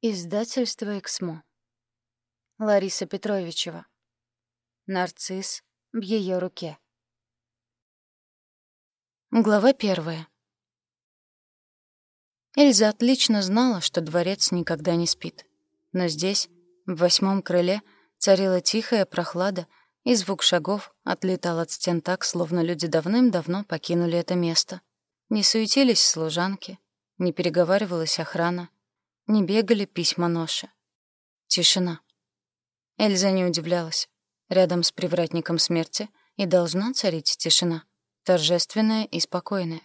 Издательство «Эксмо». Лариса Петровичева. Нарцисс в ее руке. Глава первая. Эльза отлично знала, что дворец никогда не спит. Но здесь, в восьмом крыле, царила тихая прохлада, и звук шагов отлетал от стен так, словно люди давным-давно покинули это место. Не суетились служанки, не переговаривалась охрана, не бегали письма ноши. Тишина. Эльза не удивлялась. Рядом с привратником смерти и должна царить тишина, торжественная и спокойная.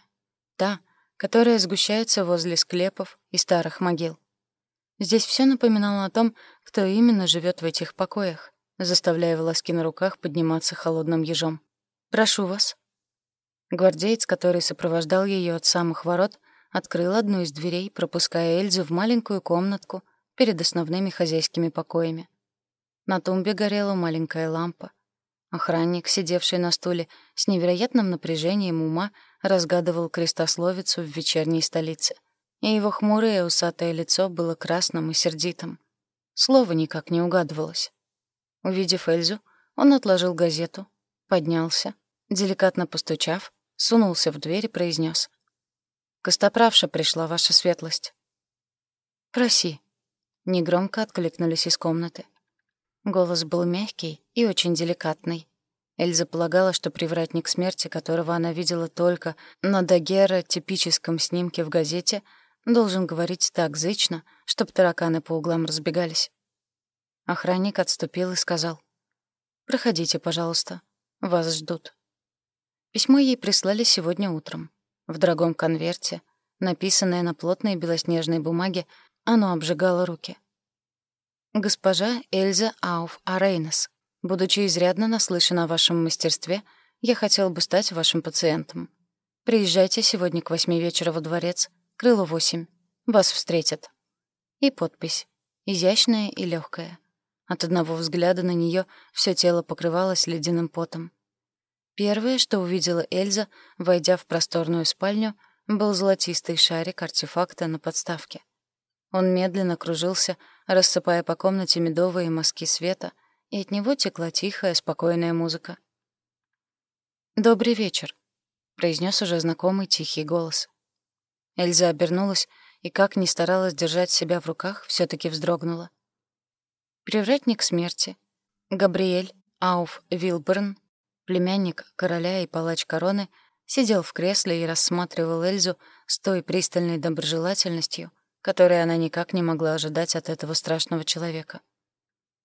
Та, которая сгущается возле склепов и старых могил. Здесь все напоминало о том, кто именно живет в этих покоях, заставляя волоски на руках подниматься холодным ежом. «Прошу вас». Гвардеец, который сопровождал ее от самых ворот, открыл одну из дверей, пропуская Эльзу в маленькую комнатку перед основными хозяйскими покоями. На тумбе горела маленькая лампа. Охранник, сидевший на стуле, с невероятным напряжением ума разгадывал крестословицу в вечерней столице. И его хмурое усатое лицо было красным и сердитым. Слово никак не угадывалось. Увидев Эльзу, он отложил газету, поднялся, деликатно постучав, сунулся в дверь и произнес: Костоправша пришла, ваша светлость». «Проси», — негромко откликнулись из комнаты. Голос был мягкий и очень деликатный. Эльза полагала, что привратник смерти, которого она видела только на дагера-типическом снимке в газете, должен говорить так зычно, чтоб тараканы по углам разбегались. Охранник отступил и сказал, «Проходите, пожалуйста, вас ждут». Письмо ей прислали сегодня утром. В дорогом конверте, написанное на плотной белоснежной бумаге, оно обжигало руки. «Госпожа Эльза Ауф Арейнес, будучи изрядно наслышан о вашем мастерстве, я хотел бы стать вашим пациентом. Приезжайте сегодня к восьми вечера во дворец, крыло восемь. Вас встретят». И подпись. Изящная и легкая. От одного взгляда на нее все тело покрывалось ледяным потом. Первое, что увидела Эльза, войдя в просторную спальню, был золотистый шарик артефакта на подставке. Он медленно кружился, рассыпая по комнате медовые мазки света, и от него текла тихая, спокойная музыка. «Добрый вечер», — произнес уже знакомый тихий голос. Эльза обернулась и, как ни старалась держать себя в руках, все таки вздрогнула. Привратник смерти, Габриэль Ауф Вилберн, Племянник короля и палач короны сидел в кресле и рассматривал Эльзу с той пристальной доброжелательностью, которой она никак не могла ожидать от этого страшного человека.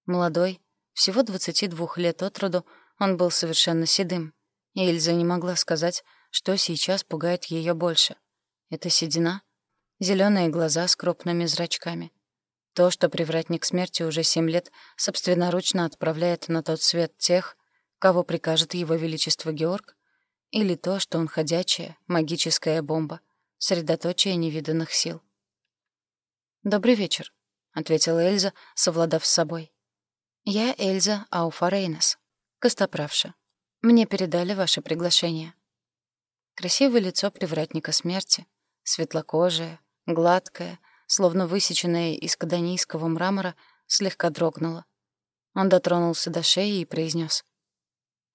Молодой, всего 22 лет от роду, он был совершенно седым, и Эльза не могла сказать, что сейчас пугает ее больше. Это седина, зеленые глаза с крупными зрачками. То, что привратник смерти уже семь лет собственноручно отправляет на тот свет тех, кого прикажет его величество Георг, или то, что он ходячая, магическая бомба, средоточие невиданных сил. «Добрый вечер», — ответила Эльза, совладав с собой. «Я Эльза Ауфарейнес, костоправша. Мне передали ваше приглашение». Красивое лицо привратника смерти, светлокожее, гладкое, словно высеченное из каданийского мрамора, слегка дрогнуло. Он дотронулся до шеи и произнес: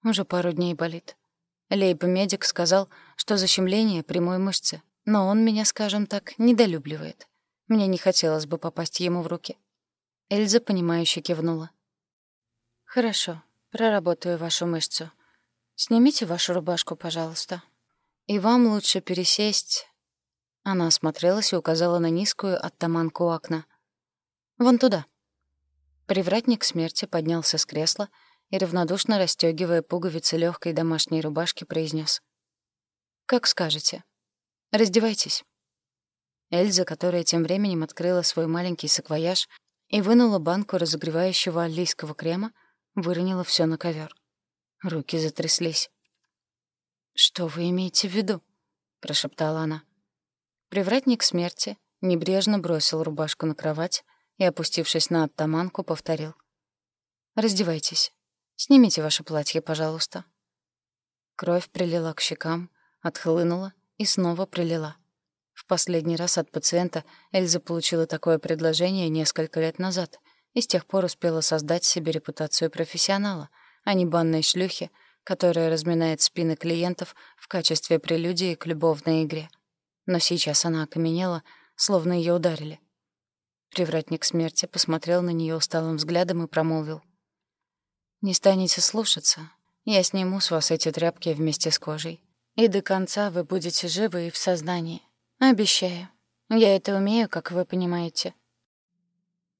уже пару дней болит. Лейб-медик сказал, что защемление прямой мышцы, но он меня, скажем так, недолюбливает. Мне не хотелось бы попасть ему в руки. Эльза, понимающе кивнула. «Хорошо, проработаю вашу мышцу. Снимите вашу рубашку, пожалуйста. И вам лучше пересесть...» Она осмотрелась и указала на низкую оттаманку окна. «Вон туда». Привратник смерти поднялся с кресла и, равнодушно расстёгивая пуговицы легкой домашней рубашки, произнес: «Как скажете. Раздевайтесь». Эльза, которая тем временем открыла свой маленький саквояж и вынула банку разогревающего аллийского крема, выронила все на ковер. Руки затряслись. «Что вы имеете в виду?» — прошептала она. Привратник смерти небрежно бросил рубашку на кровать и, опустившись на оттаманку, повторил. «Раздевайтесь. Снимите ваше платье, пожалуйста». Кровь прилила к щекам, отхлынула и снова прилила. В последний раз от пациента Эльза получила такое предложение несколько лет назад и с тех пор успела создать себе репутацию профессионала, а не банной шлюхи, которая разминает спины клиентов в качестве прелюдии к любовной игре. Но сейчас она окаменела, словно ее ударили. Привратник смерти посмотрел на нее усталым взглядом и промолвил. «Не станете слушаться. Я сниму с вас эти тряпки вместе с кожей. И до конца вы будете живы и в сознании. Обещаю. Я это умею, как вы понимаете».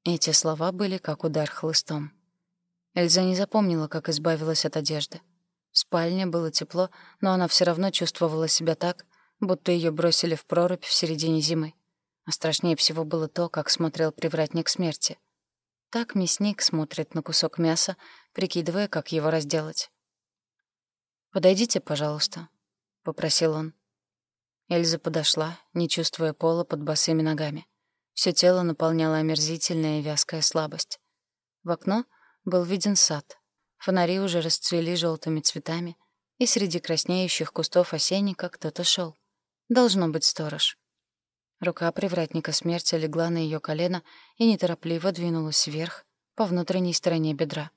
Эти слова были как удар хлыстом. Эльза не запомнила, как избавилась от одежды. В спальне было тепло, но она все равно чувствовала себя так, будто ее бросили в прорубь в середине зимы. А страшнее всего было то, как смотрел привратник смерти. Так мясник смотрит на кусок мяса, прикидывая, как его разделать. «Подойдите, пожалуйста», — попросил он. Эльза подошла, не чувствуя пола под босыми ногами. Все тело наполняла омерзительная и вязкая слабость. В окно был виден сад. Фонари уже расцвели желтыми цветами, и среди краснеющих кустов осенника кто-то шел. Должно быть сторож. Рука привратника смерти легла на ее колено и неторопливо двинулась вверх по внутренней стороне бедра.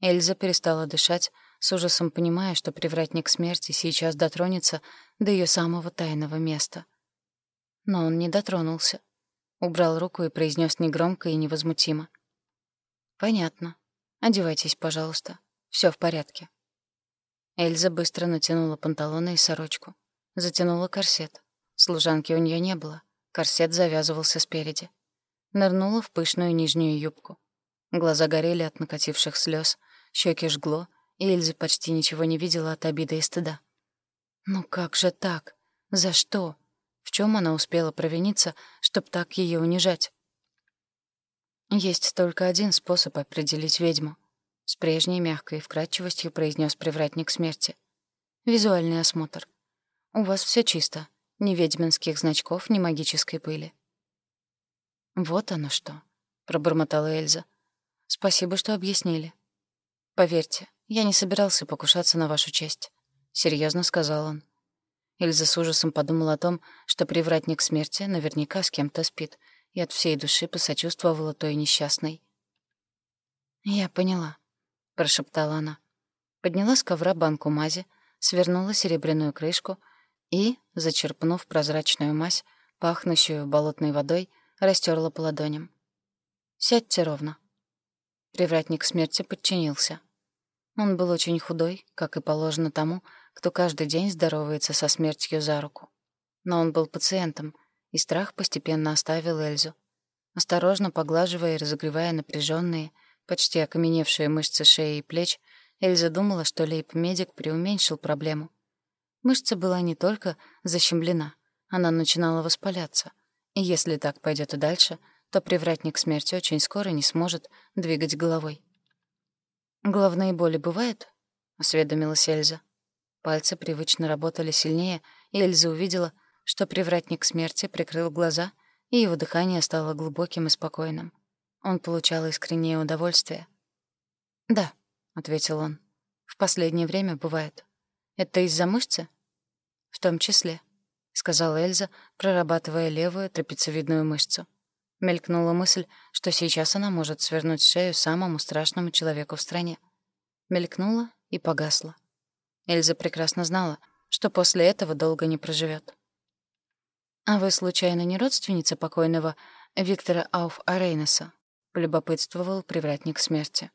Эльза перестала дышать, с ужасом понимая, что привратник смерти сейчас дотронется до ее самого тайного места. Но он не дотронулся. Убрал руку и произнес негромко и невозмутимо. «Понятно. Одевайтесь, пожалуйста. Все в порядке». Эльза быстро натянула панталоны и сорочку. Затянула корсет. Служанки у нее не было. Корсет завязывался спереди. Нырнула в пышную нижнюю юбку. Глаза горели от накативших слез, щеки жгло, и Эльза почти ничего не видела от обиды и стыда. «Ну как же так? За что? В чем она успела провиниться, чтоб так ее унижать?» «Есть только один способ определить ведьму», — с прежней мягкой вкрадчивостью произнес привратник смерти. «Визуальный осмотр. У вас все чисто, ни ведьминских значков, ни магической пыли. «Вот оно что», — пробормотала Эльза. «Спасибо, что объяснили. Поверьте, я не собирался покушаться на вашу честь», — серьезно сказал он. Эльза с ужасом подумала о том, что привратник смерти наверняка с кем-то спит, и от всей души посочувствовала той несчастной. «Я поняла», — прошептала она. Подняла с ковра банку мази, свернула серебряную крышку — и, зачерпнув прозрачную мазь, пахнущую болотной водой, растерла по ладоням. «Сядьте ровно». Привратник смерти подчинился. Он был очень худой, как и положено тому, кто каждый день здоровается со смертью за руку. Но он был пациентом, и страх постепенно оставил Эльзу. Осторожно поглаживая и разогревая напряженные, почти окаменевшие мышцы шеи и плеч, Эльза думала, что лейб-медик преуменьшил проблему. Мышца была не только защемлена, она начинала воспаляться. И если так пойдет и дальше, то привратник смерти очень скоро не сможет двигать головой. «Головные боли бывают?» — осведомилась Эльза. Пальцы привычно работали сильнее, и Эльза увидела, что привратник смерти прикрыл глаза, и его дыхание стало глубоким и спокойным. Он получал искреннее удовольствие. «Да», — ответил он, — «в последнее время бывает. Это из-за мышцы?» «В том числе», — сказала Эльза, прорабатывая левую трапециевидную мышцу. Мелькнула мысль, что сейчас она может свернуть шею самому страшному человеку в стране. Мелькнула и погасла. Эльза прекрасно знала, что после этого долго не проживет. «А вы, случайно, не родственница покойного Виктора Ауф Арейнеса?» — полюбопытствовал привратник смерти.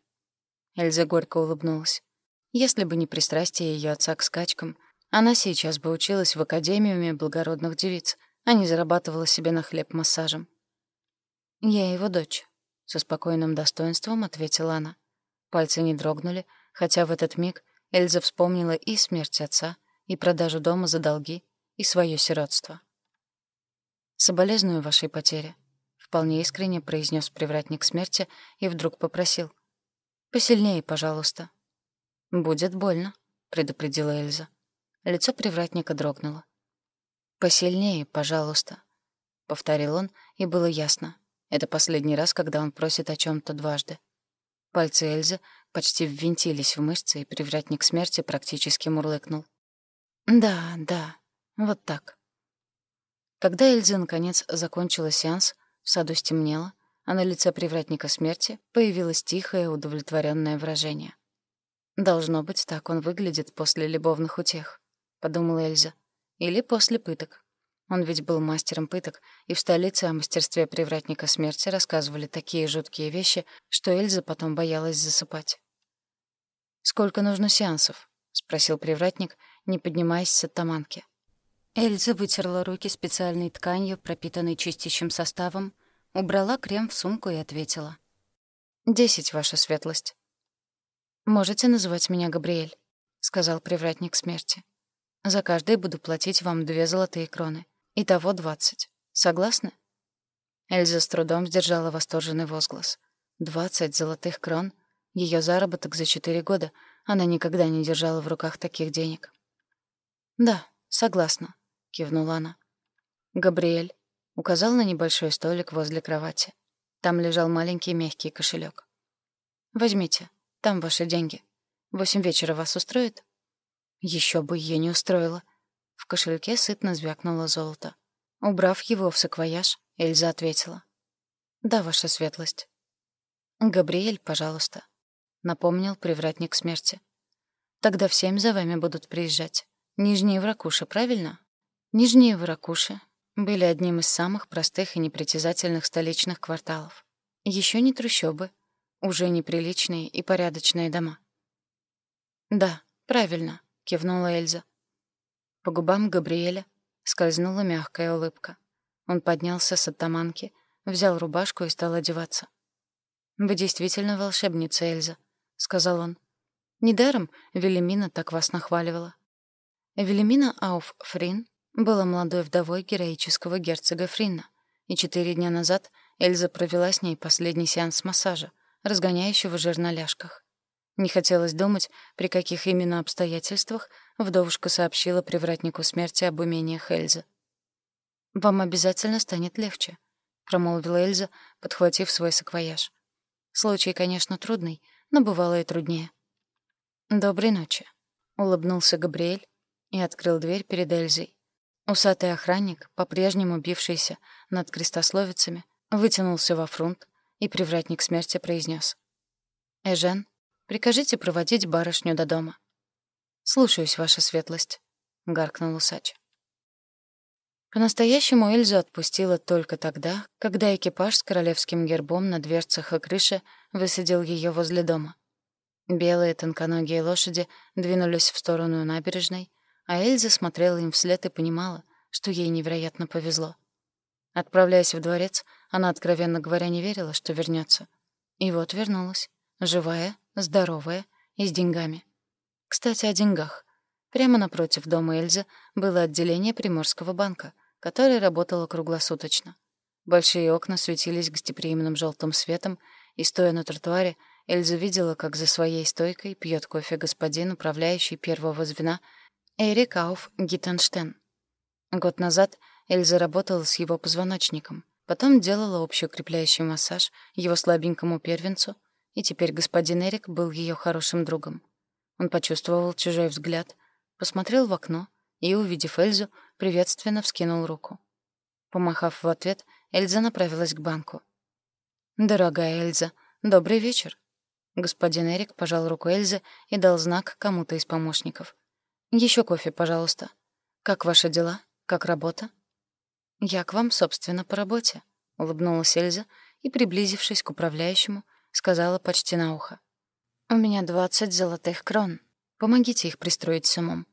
Эльза горько улыбнулась. Если бы не пристрастие ее отца к скачкам — она сейчас бы училась в Академиуме благородных девиц, а не зарабатывала себе на хлеб массажем. «Я его дочь», — со спокойным достоинством ответила она. Пальцы не дрогнули, хотя в этот миг Эльза вспомнила и смерть отца, и продажу дома за долги, и свое сиротство. «Соболезную вашей потере», — вполне искренне произнес привратник смерти и вдруг попросил. «Посильнее, пожалуйста». «Будет больно», — предупредила Эльза. Лицо привратника дрогнуло. «Посильнее, пожалуйста», — повторил он, и было ясно. Это последний раз, когда он просит о чем то дважды. Пальцы Эльзы почти ввинтились в мышцы, и привратник смерти практически мурлыкнул. «Да, да, вот так». Когда Эльза, наконец, закончила сеанс, в саду стемнело, а на лице привратника смерти появилось тихое, удовлетворенное выражение. «Должно быть, так он выглядит после любовных утех», — подумала Эльза. «Или после пыток. Он ведь был мастером пыток, и в столице о мастерстве привратника смерти рассказывали такие жуткие вещи, что Эльза потом боялась засыпать. «Сколько нужно сеансов?» — спросил привратник, не поднимаясь с оттаманки. Эльза вытерла руки специальной тканью, пропитанной чистящим составом, убрала крем в сумку и ответила. «Десять, ваша светлость». «Можете называть меня Габриэль», — сказал привратник смерти. «За каждый буду платить вам две золотые кроны. Итого двадцать. Согласны?» Эльза с трудом сдержала восторженный возглас. «Двадцать золотых крон? Ее заработок за четыре года. Она никогда не держала в руках таких денег». «Да, согласна», — кивнула она. «Габриэль», — указал на небольшой столик возле кровати. Там лежал маленький мягкий кошелек. «Возьмите, там ваши деньги. Восемь вечера вас устроит?» Еще бы ее не устроило. В кошельке сытно звякнуло золото. Убрав его в саквояж, Эльза ответила. «Да, ваша светлость». «Габриэль, пожалуйста», — напомнил привратник смерти. «Тогда в семь за вами будут приезжать. Нижние Вракуши, правильно?» Нижние Вракуши были одним из самых простых и непритязательных столичных кварталов. Еще не трущобы, уже неприличные и порядочные дома. «Да, правильно», — кивнула Эльза. По губам Габриэля скользнула мягкая улыбка. Он поднялся с оттаманки, взял рубашку и стал одеваться. «Вы действительно волшебница, Эльза», — сказал он. «Недаром Велимина так вас нахваливала». Велимина Ауф Фрин была молодой вдовой героического герцога Фринна, и четыре дня назад Эльза провела с ней последний сеанс массажа, разгоняющего жир на ляжках. Не хотелось думать, при каких именно обстоятельствах вдовушка сообщила привратнику смерти об умениях Эльзы. «Вам обязательно станет легче», — промолвила Эльза, подхватив свой саквояж. «Случай, конечно, трудный, но бывало и труднее». «Доброй ночи», — улыбнулся Габриэль и открыл дверь перед Эльзой. Усатый охранник, по-прежнему бившийся над крестословицами, вытянулся во фрунт, и привратник смерти произнес: «Эжен, Прикажите проводить барышню до дома». «Слушаюсь, ваша светлость», — гаркнул усач. По-настоящему Эльзу отпустила только тогда, когда экипаж с королевским гербом на дверцах и крыше высадил ее возле дома. Белые тонконогие лошади двинулись в сторону набережной, а Эльза смотрела им вслед и понимала, что ей невероятно повезло. Отправляясь в дворец, она, откровенно говоря, не верила, что вернется. И вот вернулась, живая здоровая и с деньгами. Кстати, о деньгах. Прямо напротив дома Эльзы было отделение Приморского банка, которое работало круглосуточно. Большие окна светились гостеприимным желтым светом, и, стоя на тротуаре, Эльза видела, как за своей стойкой пьет кофе господин, управляющий первого звена, Эрик Ауф Гиттенштейн. Год назад Эльза работала с его позвоночником, потом делала общеукрепляющий массаж его слабенькому первенцу — и теперь господин Эрик был ее хорошим другом. Он почувствовал чужой взгляд, посмотрел в окно и, увидев Эльзу, приветственно вскинул руку. Помахав в ответ, Эльза направилась к банку. «Дорогая Эльза, добрый вечер». Господин Эрик пожал руку Эльзы и дал знак кому-то из помощников. Еще кофе, пожалуйста. Как ваши дела? Как работа?» «Я к вам, собственно, по работе», — улыбнулась Эльза и, приблизившись к управляющему, сказала почти на ухо. «У меня двадцать золотых крон. Помогите их пристроить с умом».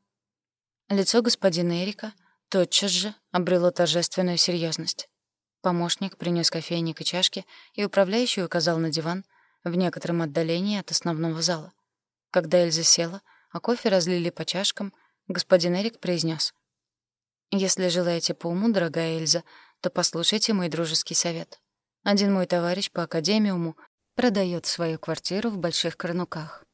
Лицо господина Эрика тотчас же обрело торжественную серьезность. Помощник принес кофейник и чашки, и управляющий указал на диван в некотором отдалении от основного зала. Когда Эльза села, а кофе разлили по чашкам, господин Эрик произнес: «Если желаете по уму, дорогая Эльза, то послушайте мой дружеский совет. Один мой товарищ по академиуму продает свою квартиру в Больших Корнуках.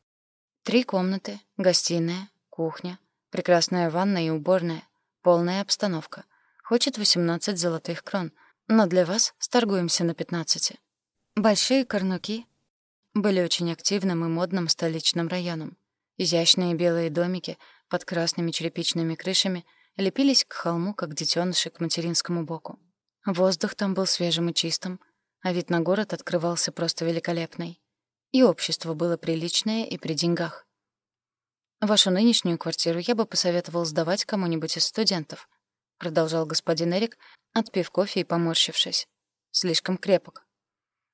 Три комнаты, гостиная, кухня, прекрасная ванная и уборная, полная обстановка. Хочет 18 золотых крон, но для вас сторгуемся на 15. Большие Корнуки были очень активным и модным столичным районом. Изящные белые домики под красными черепичными крышами лепились к холму, как детеныши к материнскому боку. Воздух там был свежим и чистым, а вид на город открывался просто великолепный. И общество было приличное и при деньгах. «Вашу нынешнюю квартиру я бы посоветовал сдавать кому-нибудь из студентов», продолжал господин Эрик, отпив кофе и поморщившись. «Слишком крепок.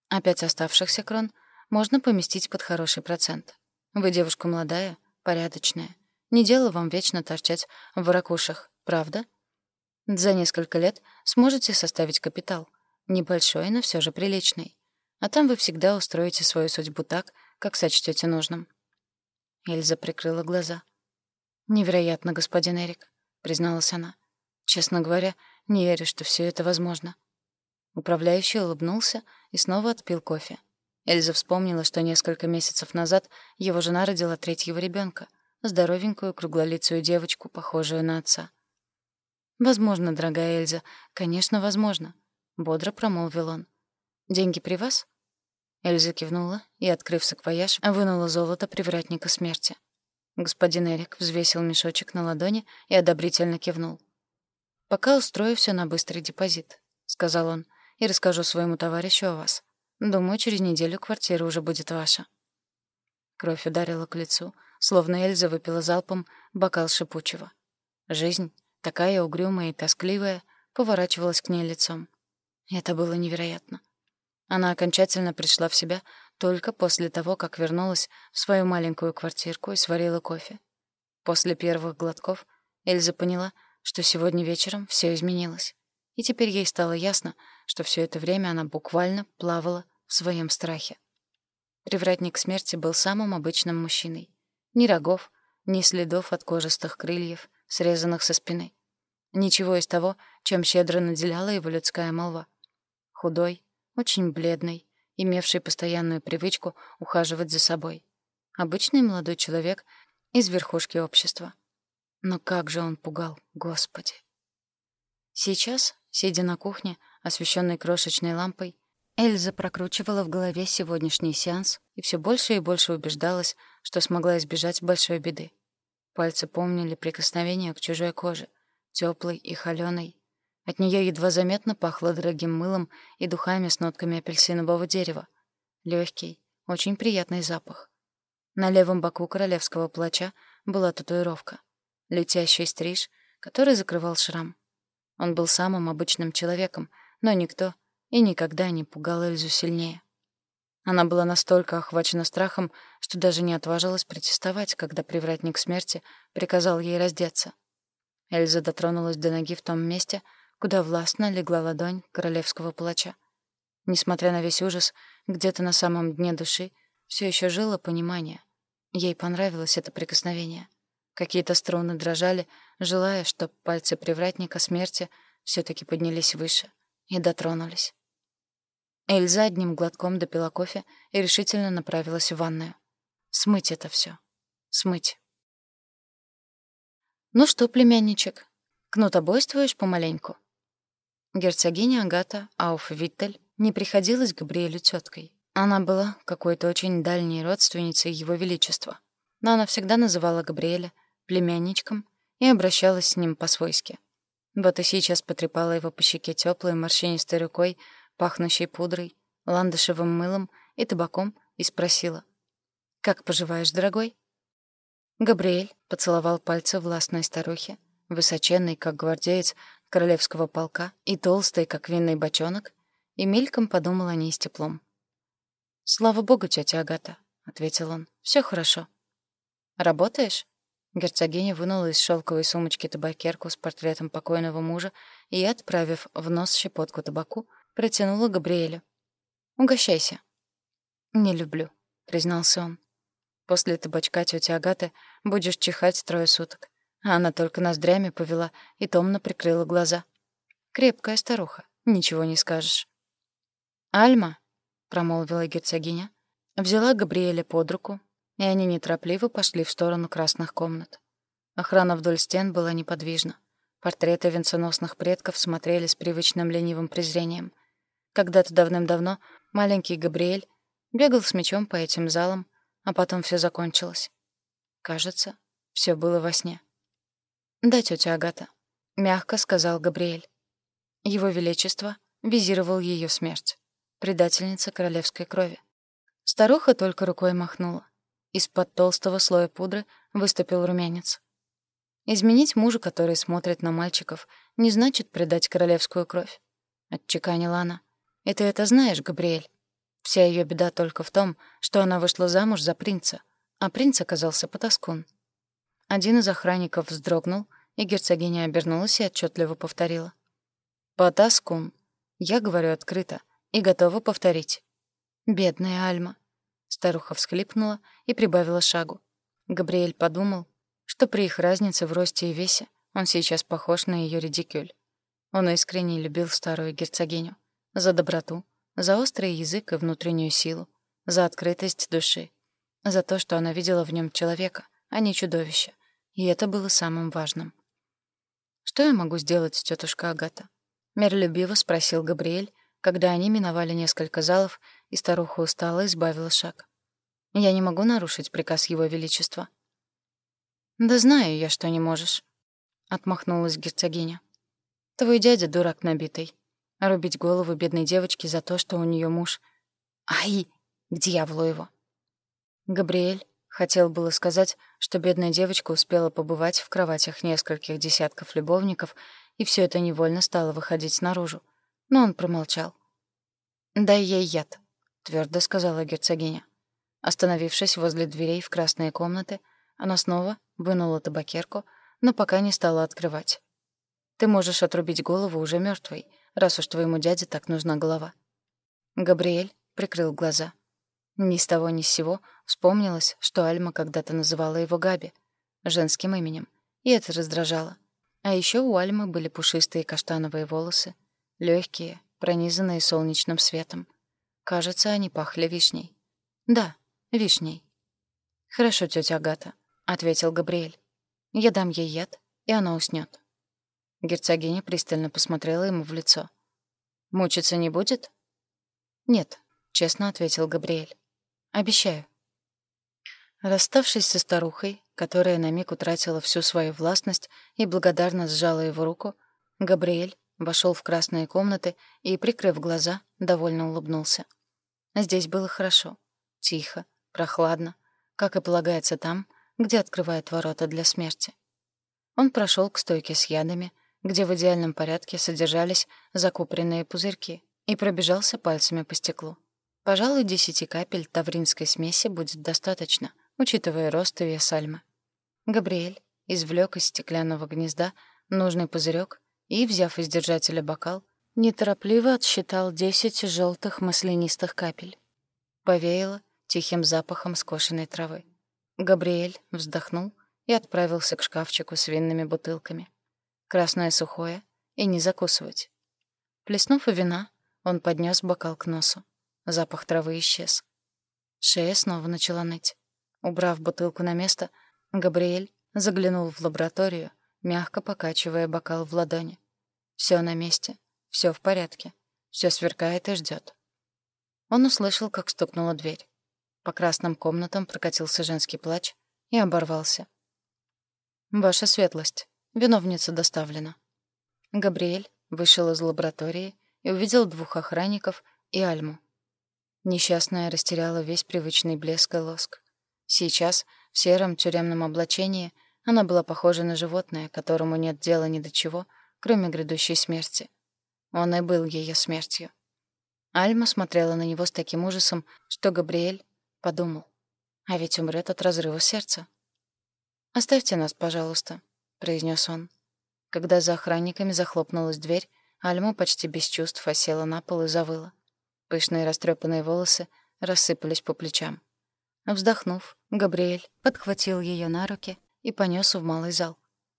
А пять оставшихся крон можно поместить под хороший процент. Вы девушка молодая, порядочная. Не дело вам вечно торчать в ворокушах, правда? За несколько лет сможете составить капитал. Небольшой, но все же приличный. А там вы всегда устроите свою судьбу так, как сочтете нужным. Эльза прикрыла глаза. «Невероятно, господин Эрик», — призналась она. «Честно говоря, не верю, что все это возможно». Управляющий улыбнулся и снова отпил кофе. Эльза вспомнила, что несколько месяцев назад его жена родила третьего ребенка, здоровенькую круглолицую девочку, похожую на отца. «Возможно, дорогая Эльза, конечно, возможно», — бодро промолвил он. «Деньги при вас?» Эльза кивнула и, открыв саквояж, вынула золото привратника смерти. Господин Эрик взвесил мешочек на ладони и одобрительно кивнул. «Пока устрою все на быстрый депозит», — сказал он, — «и расскажу своему товарищу о вас. Думаю, через неделю квартира уже будет ваша». Кровь ударила к лицу, словно Эльза выпила залпом бокал шипучего. Жизнь, такая угрюмая и тоскливая, поворачивалась к ней лицом. Это было невероятно. Она окончательно пришла в себя только после того, как вернулась в свою маленькую квартирку и сварила кофе. После первых глотков Эльза поняла, что сегодня вечером все изменилось. И теперь ей стало ясно, что все это время она буквально плавала в своем страхе. Привратник смерти был самым обычным мужчиной. Ни рогов, ни следов от кожистых крыльев, срезанных со спины. Ничего из того, чем щедро наделяла его людская молва. Худой, очень бледный, имевший постоянную привычку ухаживать за собой. Обычный молодой человек из верхушки общества. Но как же он пугал, Господи! Сейчас, сидя на кухне, освещенной крошечной лампой, Эльза прокручивала в голове сегодняшний сеанс и все больше и больше убеждалась, что смогла избежать большой беды. Пальцы помнили прикосновение к чужой коже, теплой и холёной, от нее едва заметно пахло дорогим мылом и духами с нотками апельсинового дерева. Легкий, очень приятный запах. На левом боку королевского плача была татуировка. Летящий стриж, который закрывал шрам. Он был самым обычным человеком, но никто и никогда не пугал Эльзу сильнее. Она была настолько охвачена страхом, что даже не отважилась протестовать, когда привратник смерти приказал ей раздеться. Эльза дотронулась до ноги в том месте, куда властно легла ладонь королевского палача. Несмотря на весь ужас, где-то на самом дне души все еще жило понимание. Ей понравилось это прикосновение. Какие-то струны дрожали, желая, чтобы пальцы привратника смерти все таки поднялись выше и дотронулись. Эльза одним глотком допила кофе и решительно направилась в ванную. Смыть это все, Смыть. «Ну что, племянничек, кнутобойствуешь помаленьку?» Герцогиня Агата Ауф-Виттель не приходилась Габриэлю теткой. Она была какой-то очень дальней родственницей Его Величества. Но она всегда называла Габриэля племянничком и обращалась с ним по-свойски. Вот и сейчас потрепала его по щеке теплой морщинистой рукой, пахнущей пудрой, ландышевым мылом и табаком, и спросила. «Как поживаешь, дорогой?» Габриэль поцеловал пальцы властной старухи, высоченной, как гвардеец, королевского полка и толстый, как винный бочонок, и мельком подумал о ней с теплом. «Слава богу, тетя Агата», — ответил он, — «всё хорошо». «Работаешь?» Герцогиня вынула из шелковой сумочки табакерку с портретом покойного мужа и, отправив в нос щепотку табаку, протянула Габриэлю. «Угощайся». «Не люблю», — признался он. «После табачка тёти Агаты будешь чихать трое суток а она только ноздрями повела и томно прикрыла глаза. Крепкая старуха, ничего не скажешь. «Альма», — промолвила герцогиня, взяла Габриэля под руку, и они неторопливо пошли в сторону красных комнат. Охрана вдоль стен была неподвижна. Портреты венценосных предков смотрели с привычным ленивым презрением. Когда-то давным-давно маленький Габриэль бегал с мечом по этим залам, а потом все закончилось. Кажется, все было во сне. «Да, тетя Агата». мягко сказал Габриэль. Его Величество визировал ее смерть. Предательница королевской крови. Старуха только рукой махнула. Из-под толстого слоя пудры выступил румянец. Изменить мужа, который смотрит на мальчиков, не значит предать королевскую кровь. Отчеканила она. И ты это знаешь, Габриэль. Вся ее беда только в том, что она вышла замуж за принца, а принц оказался потаскун. Один из охранников вздрогнул, и герцогиня обернулась и отчетливо повторила. «Потаскун. Я говорю открыто и готова повторить». «Бедная Альма». Старуха всхлипнула и прибавила шагу. Габриэль подумал, что при их разнице в росте и весе он сейчас похож на ее редикюль. Он искренне любил старую герцогиню. За доброту, за острый язык и внутреннюю силу, за открытость души, за то, что она видела в нем человека, а не чудовище. И это было самым важным. «Что я могу сделать, тетушка Агата?» Миролюбиво спросил Габриэль, когда они миновали несколько залов, и старуха устала избавила шаг. «Я не могу нарушить приказ Его Величества». «Да знаю я, что не можешь», — отмахнулась герцогиня. «Твой дядя дурак набитый. Рубить голову бедной девочке за то, что у нее муж... Ай! К дьяволу его!» Габриэль Хотел было сказать, что бедная девочка успела побывать в кроватях нескольких десятков любовников, и все это невольно стало выходить наружу. Но он промолчал. «Дай ей яд», — твердо сказала герцогиня. Остановившись возле дверей в красные комнаты, она снова вынула табакерку, но пока не стала открывать. «Ты можешь отрубить голову уже мертвой, раз уж твоему дяде так нужна голова». Габриэль прикрыл глаза. Ни с того ни с сего вспомнилось, что Альма когда-то называла его Габи, женским именем, и это раздражало. А еще у Альмы были пушистые каштановые волосы, легкие, пронизанные солнечным светом. Кажется, они пахли вишней. Да, вишней. «Хорошо, тетя Агата», — ответил Габриэль. «Я дам ей яд, и она уснет. Герцогиня пристально посмотрела ему в лицо. «Мучиться не будет?» «Нет», — честно ответил Габриэль. Обещаю. Расставшись со старухой, которая на миг утратила всю свою властность и благодарно сжала его руку, Габриэль вошел в красные комнаты и, прикрыв глаза, довольно улыбнулся. Здесь было хорошо, тихо, прохладно, как и полагается там, где открывают ворота для смерти. Он прошел к стойке с ядами, где в идеальном порядке содержались закупоренные пузырьки, и пробежался пальцами по стеклу. Пожалуй, десяти капель тавринской смеси будет достаточно, учитывая рост и вес альмы. Габриэль извлек из стеклянного гнезда нужный пузырек и, взяв из держателя бокал, неторопливо отсчитал десять желтых маслянистых капель. Повеяло тихим запахом скошенной травы. Габриэль вздохнул и отправился к шкафчику с винными бутылками. Красное сухое и не закусывать. Плеснув вина, он поднес бокал к носу. Запах травы исчез. Шея снова начала ныть. Убрав бутылку на место, Габриэль заглянул в лабораторию, мягко покачивая бокал в ладони. Все на месте, все в порядке, все сверкает и ждет. Он услышал, как стукнула дверь. По красным комнатам прокатился женский плач и оборвался. «Ваша светлость, виновница доставлена». Габриэль вышел из лаборатории и увидел двух охранников и Альму. Несчастная растеряла весь привычный блеск и лоск. Сейчас, в сером тюремном облачении, она была похожа на животное, которому нет дела ни до чего, кроме грядущей смерти. Он и был ее смертью. Альма смотрела на него с таким ужасом, что Габриэль подумал, а ведь умрет от разрыва сердца. «Оставьте нас, пожалуйста», — произнес он. Когда за охранниками захлопнулась дверь, Альма почти без чувств осела на пол и завыла. Пышные растрепанные волосы рассыпались по плечам. Вздохнув, Габриэль подхватил ее на руки и понес в малый зал.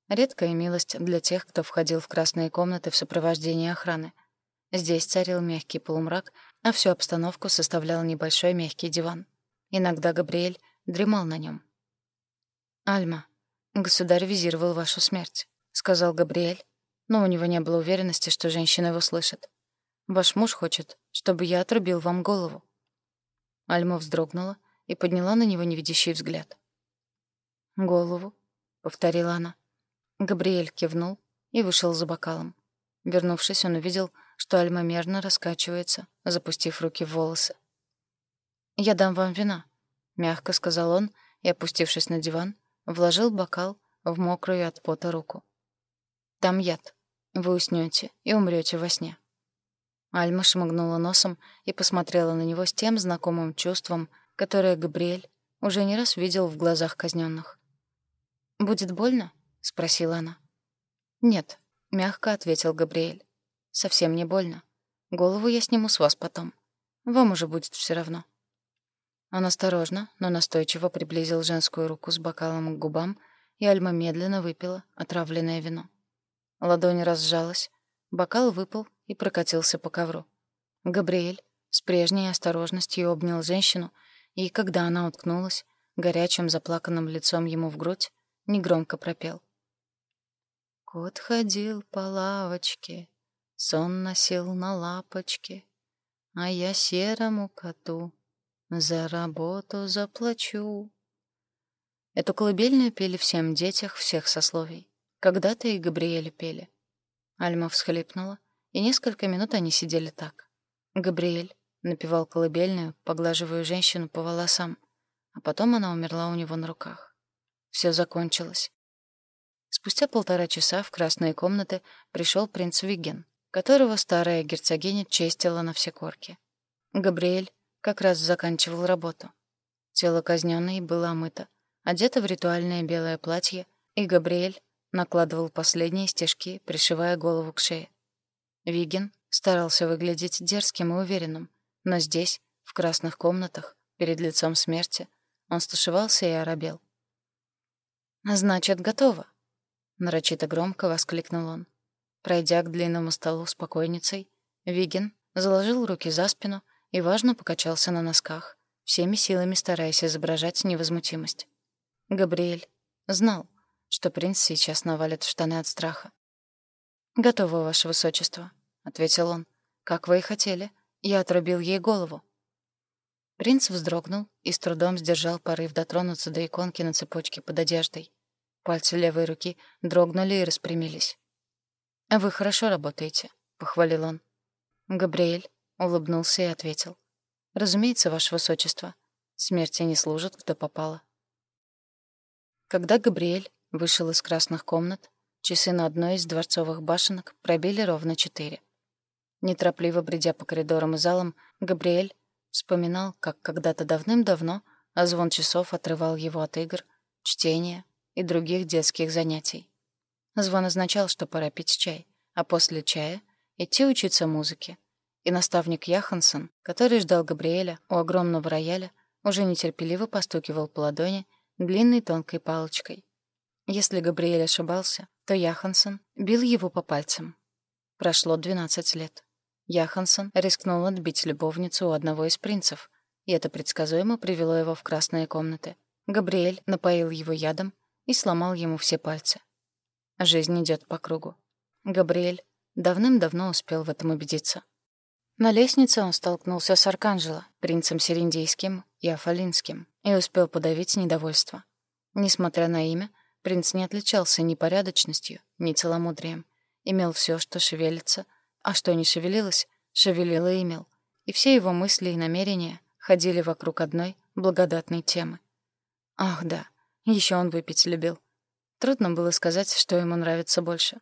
Редкая милость для тех, кто входил в красные комнаты в сопровождении охраны. Здесь царил мягкий полумрак, а всю обстановку составлял небольшой мягкий диван. Иногда Габриэль дремал на нем. «Альма, государь визировал вашу смерть», — сказал Габриэль, но у него не было уверенности, что женщина его слышит. Ваш муж хочет, чтобы я отрубил вам голову». Альма вздрогнула и подняла на него невидящий взгляд. «Голову», — повторила она. Габриэль кивнул, и вышел за бокалом. Вернувшись, он увидел, что Альма мерно раскачивается, запустив руки в волосы. «Я дам вам вина», — мягко сказал он и, опустившись на диван, вложил бокал в мокрую от пота руку. «Там яд. Вы уснете и умрете во сне». Альма шмыгнула носом и посмотрела на него с тем знакомым чувством, которое Габриэль уже не раз видел в глазах казненных. «Будет больно?» — спросила она. «Нет», — мягко ответил Габриэль. «Совсем не больно. Голову я сниму с вас потом. Вам уже будет все равно». Он осторожно, но настойчиво приблизил женскую руку с бокалом к губам, и Альма медленно выпила отравленное вино. Ладонь разжалась, бокал выпал и прокатился по ковру. Габриэль с прежней осторожностью обнял женщину, и, когда она уткнулась, горячим заплаканным лицом ему в грудь, негромко пропел. Кот ходил по лавочке, сон носил на лапочке, а я серому коту за работу заплачу. Эту колыбельную пели всем детях всех сословий. Когда-то и Габриэле пели. Альма всхлипнула, и несколько минут они сидели так. Габриэль напевал колыбельную, поглаживая женщину по волосам, а потом она умерла у него на руках. Все закончилось. Спустя полтора часа в красные комнаты пришел принц Виген, которого старая герцогиня честила на все корки. Габриэль как раз заканчивал работу. Тело казнённой было омыто, одето в ритуальное белое платье, и Габриэль накладывал последние стежки, пришивая голову к шее. Виген старался выглядеть дерзким и уверенным, но здесь, в красных комнатах, перед лицом смерти, он стушевался и оробел. «Значит, готово!» — нарочито громко воскликнул он. Пройдя к длинному столу с покойницей, Виген заложил руки за спину и важно покачался на носках, всеми силами стараясь изображать невозмутимость. Габриэль знал, что принц сейчас навалит в штаны от страха. «Готово, ваше высочество», — ответил он. «Как вы и хотели. Я отрубил ей голову». Принц вздрогнул и с трудом сдержал порыв дотронуться до иконки на цепочке под одеждой. Пальцы левой руки дрогнули и распрямились. «Вы хорошо работаете», — похвалил он. Габриэль улыбнулся и ответил. «Разумеется, ваше высочество. Смерти не служит, кто попало». Когда Габриэль вышел из красных комнат, часы на одной из дворцовых башенок пробили ровно четыре. Неторопливо бредя по коридорам и залам, Габриэль вспоминал, как когда-то давным-давно а звон часов отрывал его от игр, чтения и других детских занятий. Звон означал, что пора пить чай, а после чая — идти учиться музыке. И наставник Яхансон, который ждал Габриэля у огромного рояля, уже нетерпеливо постукивал по ладони длинной тонкой палочкой. Если Габриэль ошибался, то Яхансон бил его по пальцам. Прошло 12 лет. Яхансон рискнул отбить любовницу у одного из принцев, и это предсказуемо привело его в красные комнаты. Габриэль напоил его ядом и сломал ему все пальцы. Жизнь идет по кругу. Габриэль давным-давно успел в этом убедиться. На лестнице он столкнулся с Арканджело, принцем Серендийским и Афалинским, и успел подавить недовольство. Несмотря на имя, принц не отличался ни порядочностью, ни целомудрием. Имел все, что шевелится — а что не шевелилось, шевелило имел. И все его мысли и намерения ходили вокруг одной благодатной темы. Ах, да, еще он выпить любил. Трудно было сказать, что ему нравится больше.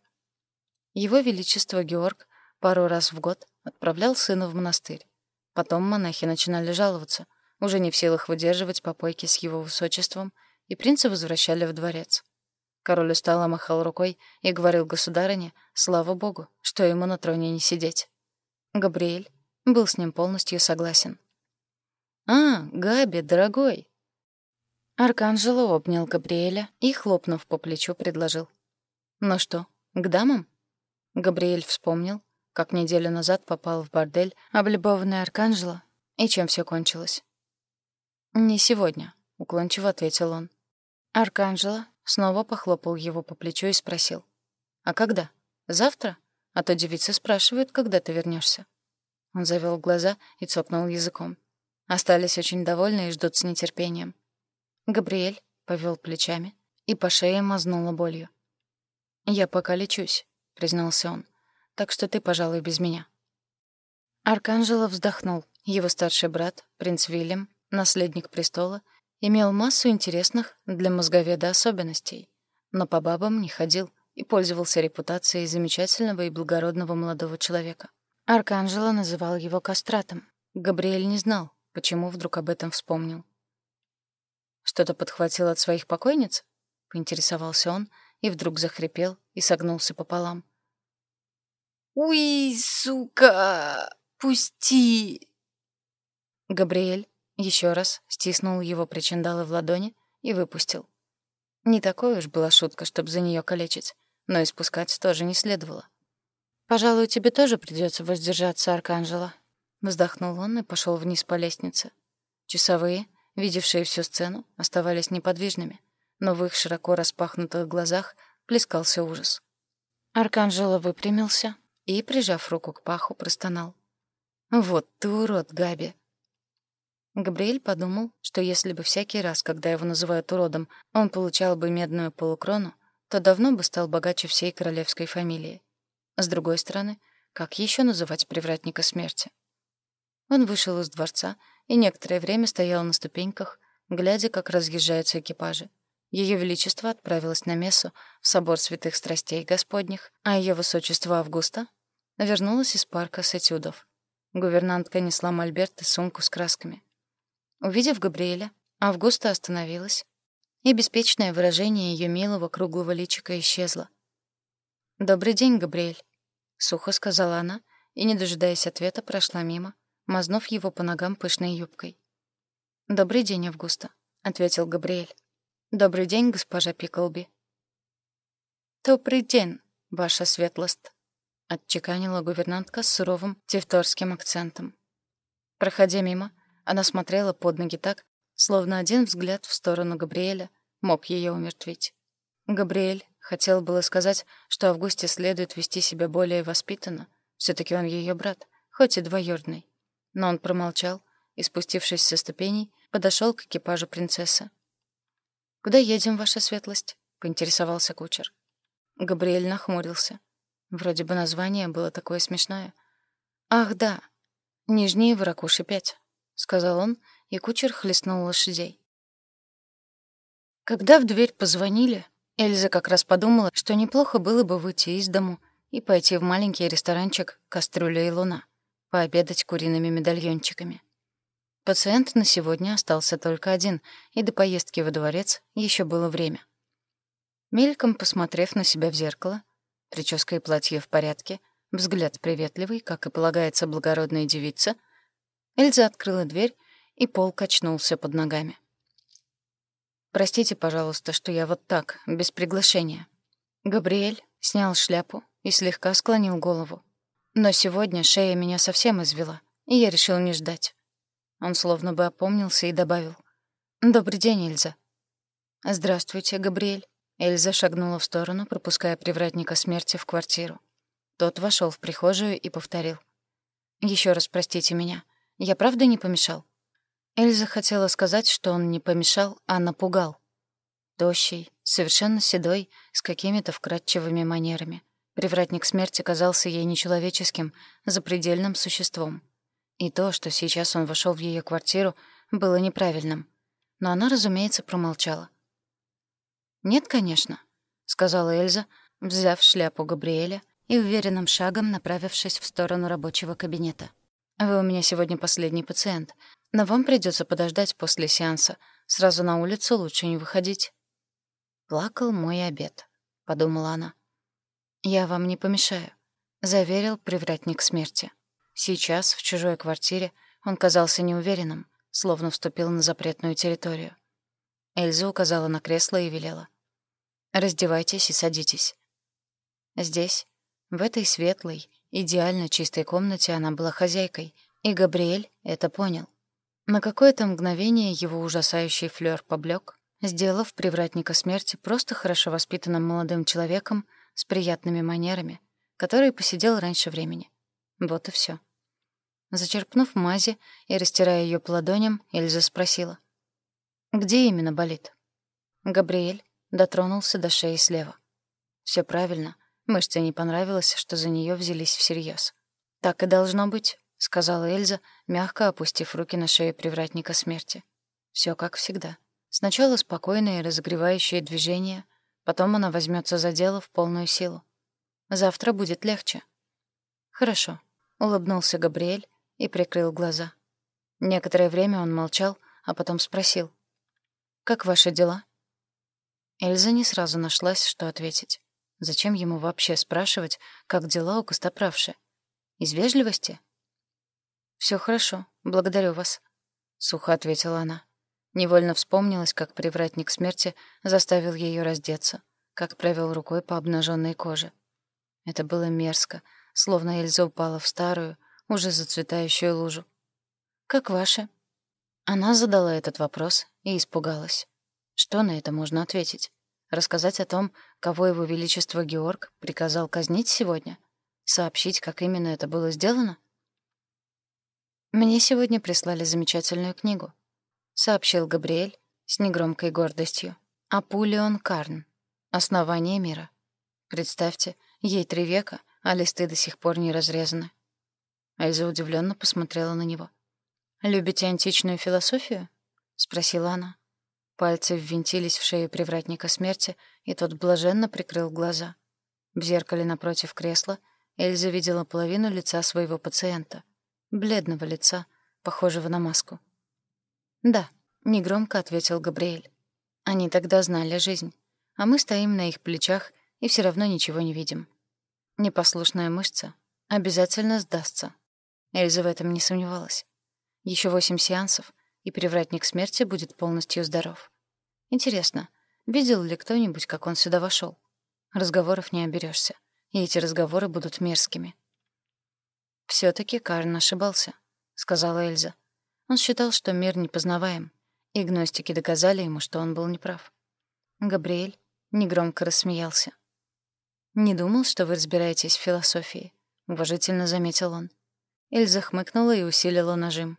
Его Величество Георг пару раз в год отправлял сына в монастырь. Потом монахи начинали жаловаться, уже не в силах выдерживать попойки с его высочеством, и принца возвращали в дворец. Король устало махал рукой и говорил государыне, слава богу, что ему на троне не сидеть. Габриэль был с ним полностью согласен. «А, Габи, дорогой!» Арканджело обнял Габриэля и, хлопнув по плечу, предложил. «Ну что, к дамам?» Габриэль вспомнил, как неделю назад попал в бордель, облюбованный Арканджело, и чем все кончилось. «Не сегодня», — уклончиво ответил он. Арканджело Снова похлопал его по плечу и спросил. «А когда? Завтра? А то девицы спрашивают, когда ты вернешься. Он завел глаза и цокнул языком. Остались очень довольны и ждут с нетерпением. Габриэль повел плечами и по шее мазнула болью. «Я пока лечусь», признался он. «Так что ты, пожалуй, без меня». Арканджело вздохнул. Его старший брат, принц Вильям, наследник престола, имел массу интересных для мозговеда особенностей, но по бабам не ходил и пользовался репутацией замечательного и благородного молодого человека. Арканджело называл его кастратом. Габриэль не знал, почему вдруг об этом вспомнил. «Что-то подхватил от своих покойниц?» — поинтересовался он, и вдруг захрипел и согнулся пополам. «Уй, сука! Пусти!» Габриэль еще раз стиснул его причиндалы в ладони и выпустил. Не такой уж была шутка, чтобы за нее калечить, но испускать тоже не следовало. «Пожалуй, тебе тоже придется воздержаться, Арканжела», — вздохнул он и пошел вниз по лестнице. Часовые, видевшие всю сцену, оставались неподвижными, но в их широко распахнутых глазах плескался ужас. Арканжела выпрямился и, прижав руку к паху, простонал. «Вот ты урод, Габи!» Габриэль подумал, что если бы всякий раз, когда его называют уродом, он получал бы медную полукрону, то давно бы стал богаче всей королевской фамилии. С другой стороны, как еще называть привратника смерти? Он вышел из дворца и некоторое время стоял на ступеньках, глядя, как разъезжаются экипажи. Ее Величество отправилось на мессу в собор святых страстей Господних, а ее Высочество Августа вернулась из парка с этюдов. Гувернантка несла мольберт и сумку с красками. Увидев Габриэля, Августа остановилась, и беспечное выражение ее милого круглого личика исчезло. «Добрый день, Габриэль», — сухо сказала она, и, не дожидаясь ответа, прошла мимо, мазнув его по ногам пышной юбкой. «Добрый день, Августа», — ответил Габриэль. «Добрый день, госпожа Пиклби». «Добрый день, ваша светлость», — отчеканила гувернантка с суровым тевторским акцентом. Проходя мимо, она смотрела под ноги так, словно один взгляд в сторону Габриэля мог ее умертвить. Габриэль хотел было сказать, что Августе следует вести себя более воспитанно. все таки он ее брат, хоть и двоюродный. Но он промолчал и, спустившись со ступеней, подошел к экипажу принцессы. «Куда едем, ваша светлость?» — поинтересовался кучер. Габриэль нахмурился. Вроде бы название было такое смешное. «Ах, да, Нижние Ворокуши пять сказал он, и кучер хлестнул лошадей. Когда в дверь позвонили, Эльза как раз подумала, что неплохо было бы выйти из дому и пойти в маленький ресторанчик «Кастрюля и луна», пообедать куриными медальончиками. Пациент на сегодня остался только один, и до поездки во дворец еще было время. Мельком посмотрев на себя в зеркало, прическа и платье в порядке, взгляд приветливый, как и полагается благородной девице — Эльза открыла дверь, и пол качнулся под ногами. «Простите, пожалуйста, что я вот так, без приглашения». Габриэль снял шляпу и слегка склонил голову. Но сегодня шея меня совсем извела, и я решил не ждать. Он словно бы опомнился и добавил. «Добрый день, Эльза». «Здравствуйте, Габриэль». Эльза шагнула в сторону, пропуская привратника смерти в квартиру. Тот вошел в прихожую и повторил. Еще раз простите меня. Я правда не помешал?» Эльза хотела сказать, что он не помешал, а напугал. Тощий, совершенно седой, с какими-то вкрадчивыми манерами. Привратник смерти казался ей нечеловеческим, запредельным существом. И то, что сейчас он вошел в ее квартиру, было неправильным. Но она, разумеется, промолчала. «Нет, конечно», — сказала Эльза, взяв шляпу Габриэля и уверенным шагом направившись в сторону рабочего кабинета. Вы у меня сегодня последний пациент, но вам придется подождать после сеанса. Сразу на улицу лучше не выходить». «Плакал мой обед», — подумала она. «Я вам не помешаю», — заверил привратник смерти. Сейчас, в чужой квартире, он казался неуверенным, словно вступил на запретную территорию. Эльза указала на кресло и велела. «Раздевайтесь и садитесь». Здесь, в этой светлой, идеально чистой комнате она была хозяйкой, и Габриэль это понял. На какое-то мгновение его ужасающий флёр поблёк, сделав привратника смерти просто хорошо воспитанным молодым человеком с приятными манерами, который посидел раньше времени. Вот и всё. Зачерпнув мази и растирая её по ладоням, Эльза спросила. «Где именно болит?» Габриэль дотронулся до шеи слева. Всё правильно. Мышце не понравилось, что за нее взялись всерьез. «Так и должно быть», — сказала Эльза, мягко опустив руки на шею привратника смерти. Все как всегда. Сначала спокойные разогревающие движения, потом она возьмется за дело в полную силу. Завтра будет легче. Хорошо, улыбнулся Габриэль и прикрыл глаза. Некоторое время он молчал, а потом спросил: "Как ваши дела?" Эльза не сразу нашлась, что ответить. Зачем ему вообще спрашивать, как дела у Костоправши? Из вежливости? Все хорошо, благодарю вас», — сухо ответила она. Невольно вспомнилось, как привратник смерти заставил ее раздеться, как провел рукой по обнаженной коже. Это было мерзко, словно Эльза упала в старую, уже зацветающую лужу. «Как ваше?» Она задала этот вопрос и испугалась. Что на это можно ответить? Рассказать о том, кого его величество Георг приказал казнить сегодня? Сообщить, как именно это было сделано? «Мне сегодня прислали замечательную книгу», — сообщил Габриэль с негромкой гордостью. «Апулион Карн. Основание мира. Представьте, ей три века, а листы до сих пор не разрезаны». Эльза удивленно посмотрела на него. «Любите античную философию?» — спросила она. Пальцы ввинтились в шею привратника смерти, и тот блаженно прикрыл глаза. В зеркале напротив кресла Эльза видела половину лица своего пациента, бледного лица, похожего на маску. «Да», — негромко ответил Габриэль. «Они тогда знали жизнь, а мы стоим на их плечах и все равно ничего не видим. Непослушная мышца обязательно сдастся». Эльза в этом не сомневалась. Еще восемь сеансов, и привратник смерти будет полностью здоров. Интересно, видел ли кто-нибудь, как он сюда вошел? Разговоров не оберешься, и эти разговоры будут мерзкими. все таки Карн ошибался», — сказала Эльза. Он считал, что мир непознаваем, и гностики доказали ему, что он был неправ. Габриэль негромко рассмеялся. «Не думал, что вы разбираетесь в философии», — уважительно заметил он. Эльза хмыкнула и усилила нажим.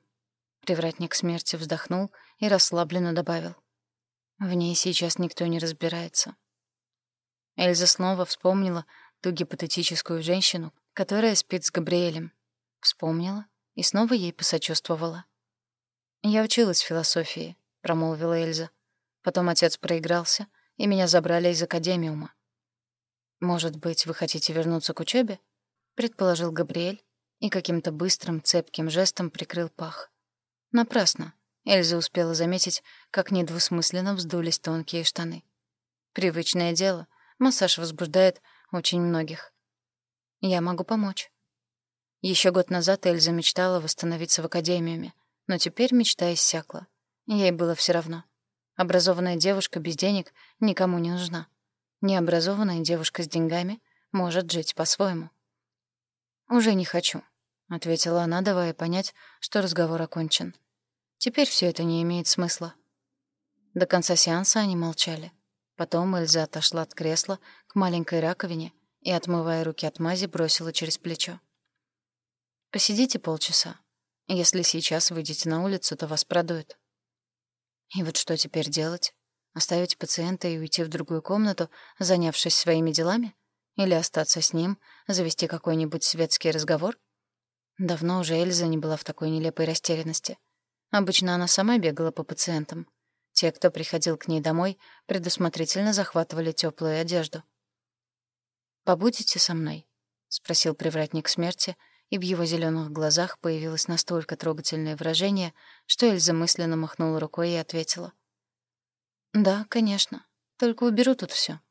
Привратник смерти вздохнул и расслабленно добавил. В ней сейчас никто не разбирается. Эльза снова вспомнила ту гипотетическую женщину, которая спит с Габриэлем. Вспомнила и снова ей посочувствовала. «Я училась философии», — промолвила Эльза. «Потом отец проигрался, и меня забрали из академиума». «Может быть, вы хотите вернуться к учебе? предположил Габриэль и каким-то быстрым, цепким жестом прикрыл пах. Напрасно. Эльза успела заметить, как недвусмысленно вздулись тонкие штаны. Привычное дело. Массаж возбуждает очень многих. Я могу помочь. Еще год назад Эльза мечтала восстановиться в академиуме, но теперь мечта иссякла. Ей было все равно. Образованная девушка без денег никому не нужна. Необразованная девушка с деньгами может жить по-своему. «Уже не хочу», — ответила она, давая понять, что разговор окончен. «Теперь все это не имеет смысла». До конца сеанса они молчали. Потом Эльза отошла от кресла к маленькой раковине и, отмывая руки от мази, бросила через плечо. «Посидите полчаса. Если сейчас выйдете на улицу, то вас продуют». И вот что теперь делать? Оставить пациента и уйти в другую комнату, занявшись своими делами? Или остаться с ним, завести какой-нибудь светский разговор? Давно уже Эльза не была в такой нелепой растерянности. Обычно она сама бегала по пациентам. Те, кто приходил к ней домой, предусмотрительно захватывали теплую одежду. «Побудете со мной?» — спросил привратник смерти, и в его зеленых глазах появилось настолько трогательное выражение, что Эльза мысленно махнула рукой и ответила. «Да, конечно. Только уберу тут все.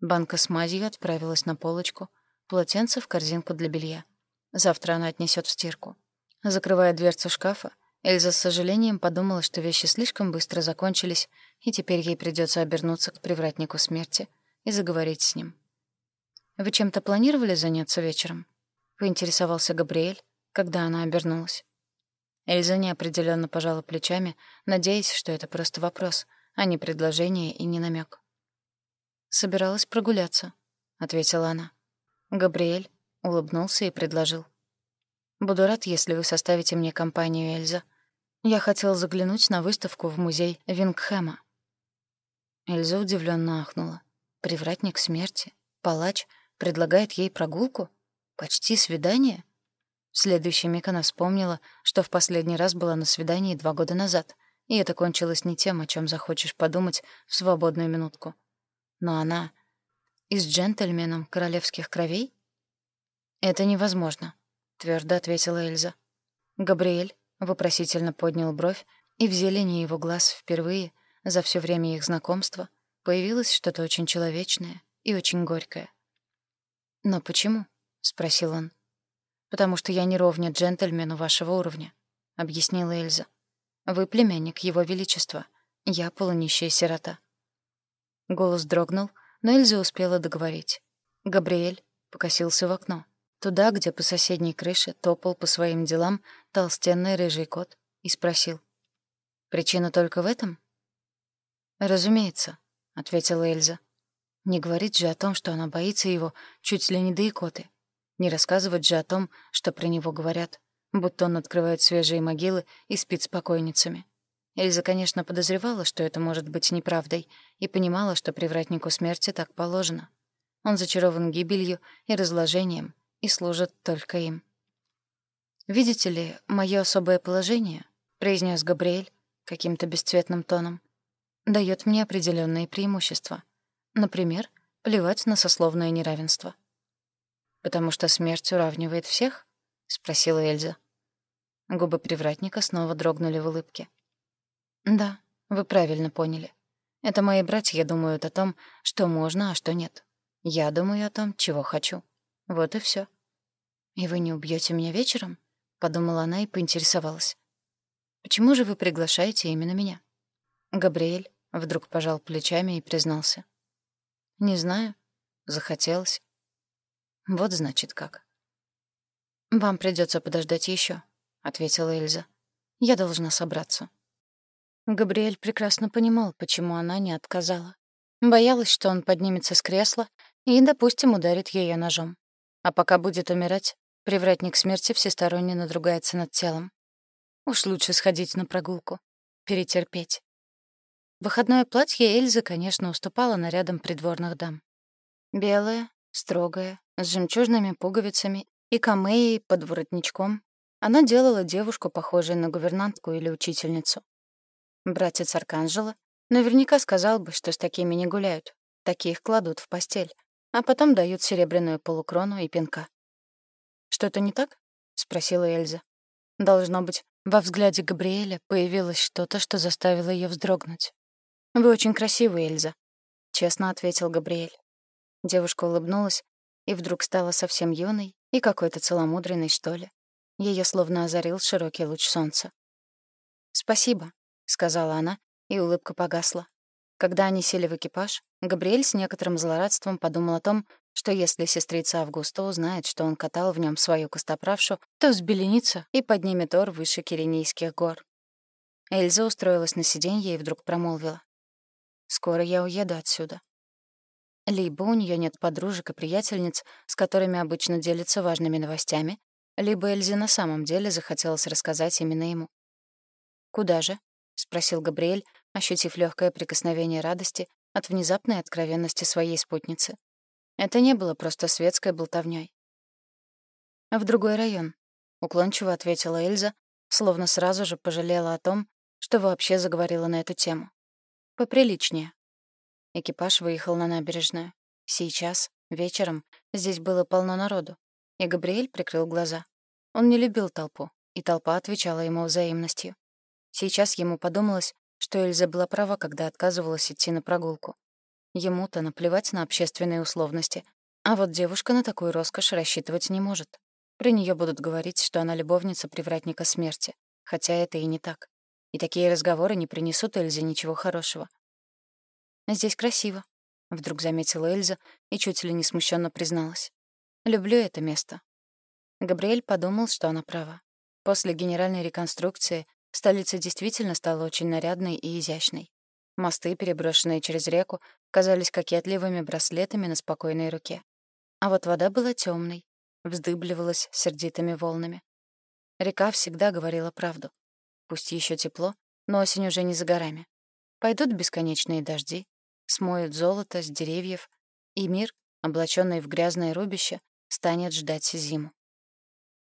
Банка с мазью отправилась на полочку, полотенце в корзинку для белья. Завтра она отнесет в стирку. Закрывая дверцу шкафа, Эльза с сожалением подумала, что вещи слишком быстро закончились, и теперь ей придется обернуться к привратнику смерти и заговорить с ним. «Вы чем-то планировали заняться вечером?» — поинтересовался Габриэль, когда она обернулась. Эльза неопределенно пожала плечами, надеясь, что это просто вопрос, а не предложение и не намек. «Собиралась прогуляться», — ответила она. Габриэль улыбнулся и предложил. «Буду рад, если вы составите мне компанию, Эльза. Я хотел заглянуть на выставку в музей Вингхэма». Эльза удивленно ахнула. «Привратник смерти? Палач? предлагает ей прогулку? Почти свидание? В следующий миг она вспомнила, что в последний раз была на свидании два года назад, и это кончилось не тем, о чем захочешь подумать в свободную минутку. Но она... И с джентльменом королевских кровей? «Это невозможно», — твердо ответила Эльза. Габриэль вопросительно поднял бровь, и в зелени его глаз впервые за все время их знакомства появилось что-то очень человечное и очень горькое. «Но почему?» — спросил он. «Потому что я не ровня джентльмену вашего уровня», — объяснила Эльза. «Вы племянник Его Величества. Я полунищая сирота». Голос дрогнул, но Эльза успела договорить. Габриэль покосился в окно. Туда, где по соседней крыше топал по своим делам толстенный рыжий кот, и спросил. «Причина только в этом?» «Разумеется», — ответила Эльза. «Не говорит же о том, что она боится его чуть ли не до икоты. Не рассказывать же о том, что про него говорят, будто он открывает свежие могилы и спит с покойницами. Эльза, конечно, подозревала, что это может быть неправдой, и понимала, что привратнику смерти так положено. Он зачарован гибелью и разложением, и служит только им. «Видите ли, мое особое положение», — произнес Габриэль каким-то бесцветным тоном, дает мне определенные преимущества. Например, плевать на сословное неравенство. «Потому что смерть уравнивает всех?» — спросила Эльза. Губы привратника снова дрогнули в улыбке. «Да, вы правильно поняли. Это мои братья думают о том, что можно, а что нет. Я думаю о том, чего хочу. Вот и все. «И вы не убьете меня вечером?» — подумала она и поинтересовалась. «Почему же вы приглашаете именно меня?» Габриэль вдруг пожал плечами и признался. «Не знаю. Захотелось. Вот значит как». «Вам придется подождать еще, ответила Эльза. «Я должна собраться». Габриэль прекрасно понимал, почему она не отказала. Боялась, что он поднимется с кресла и, допустим, ударит ее ножом. А пока будет умирать, привратник смерти всесторонне надругается над телом. Уж лучше сходить на прогулку, перетерпеть. Выходное платье Эльзы, конечно, уступало нарядам придворных дам. Белое, строгое, с жемчужными пуговицами и камеей под воротничком, она делала девушку похожей на гувернантку или учительницу. Братец Арканжела наверняка сказал бы, что с такими не гуляют, таких кладут в постель, а потом дают серебряную полукрону и пинка. «Что-то не так?» — спросила Эльза. Должно быть, во взгляде Габриэля появилось что-то, что заставило ее вздрогнуть. «Вы очень красивая, Эльза», — честно ответил Габриэль. Девушка улыбнулась и вдруг стала совсем юной и какой-то целомудренной, что ли. Ее словно озарил широкий луч солнца. «Спасибо», сказала она, и улыбка погасла. Когда они сели в экипаж, Габриэль с некоторым злорадством подумал о том, что если сестрица Августа узнает, что он катал в нем свою костоправшу, то взбеленится и поднимет ор выше Киренейских гор. Эльза устроилась на сиденье и вдруг промолвила. «Скоро я уеду отсюда». Либо у нее нет подружек и приятельниц, с которыми обычно делится важными новостями, либо Эльзе на самом деле захотелось рассказать именно ему. «Куда же?» — спросил Габриэль, ощутив легкое прикосновение радости от внезапной откровенности своей спутницы. Это не было просто светской болтовней. «В другой район», — уклончиво ответила Эльза, словно сразу же пожалела о том, что вообще заговорила на эту тему. «Поприличнее». Экипаж выехал на набережную. Сейчас, вечером, здесь было полно народу, и Габриэль прикрыл глаза. Он не любил толпу, и толпа отвечала ему взаимностью. Сейчас ему подумалось, что Эльза была права, когда отказывалась идти на прогулку. Ему-то наплевать на общественные условности, а вот девушка на такую роскошь рассчитывать не может. При нее будут говорить, что она любовница привратника смерти, хотя это и не так. И такие разговоры не принесут Эльзе ничего хорошего. «Здесь красиво», — вдруг заметила Эльза и чуть ли не смущенно призналась. «Люблю это место». Габриэль подумал, что она права. После генеральной реконструкции Столица действительно стала очень нарядной и изящной. Мосты, переброшенные через реку, казались кокетливыми браслетами на спокойной руке. А вот вода была темной, вздыбливалась сердитыми волнами. Река всегда говорила правду. Пусть еще тепло, но осень уже не за горами. Пойдут бесконечные дожди, смоют золото с деревьев, и мир облаченный в грязное рубище, станет ждать зиму.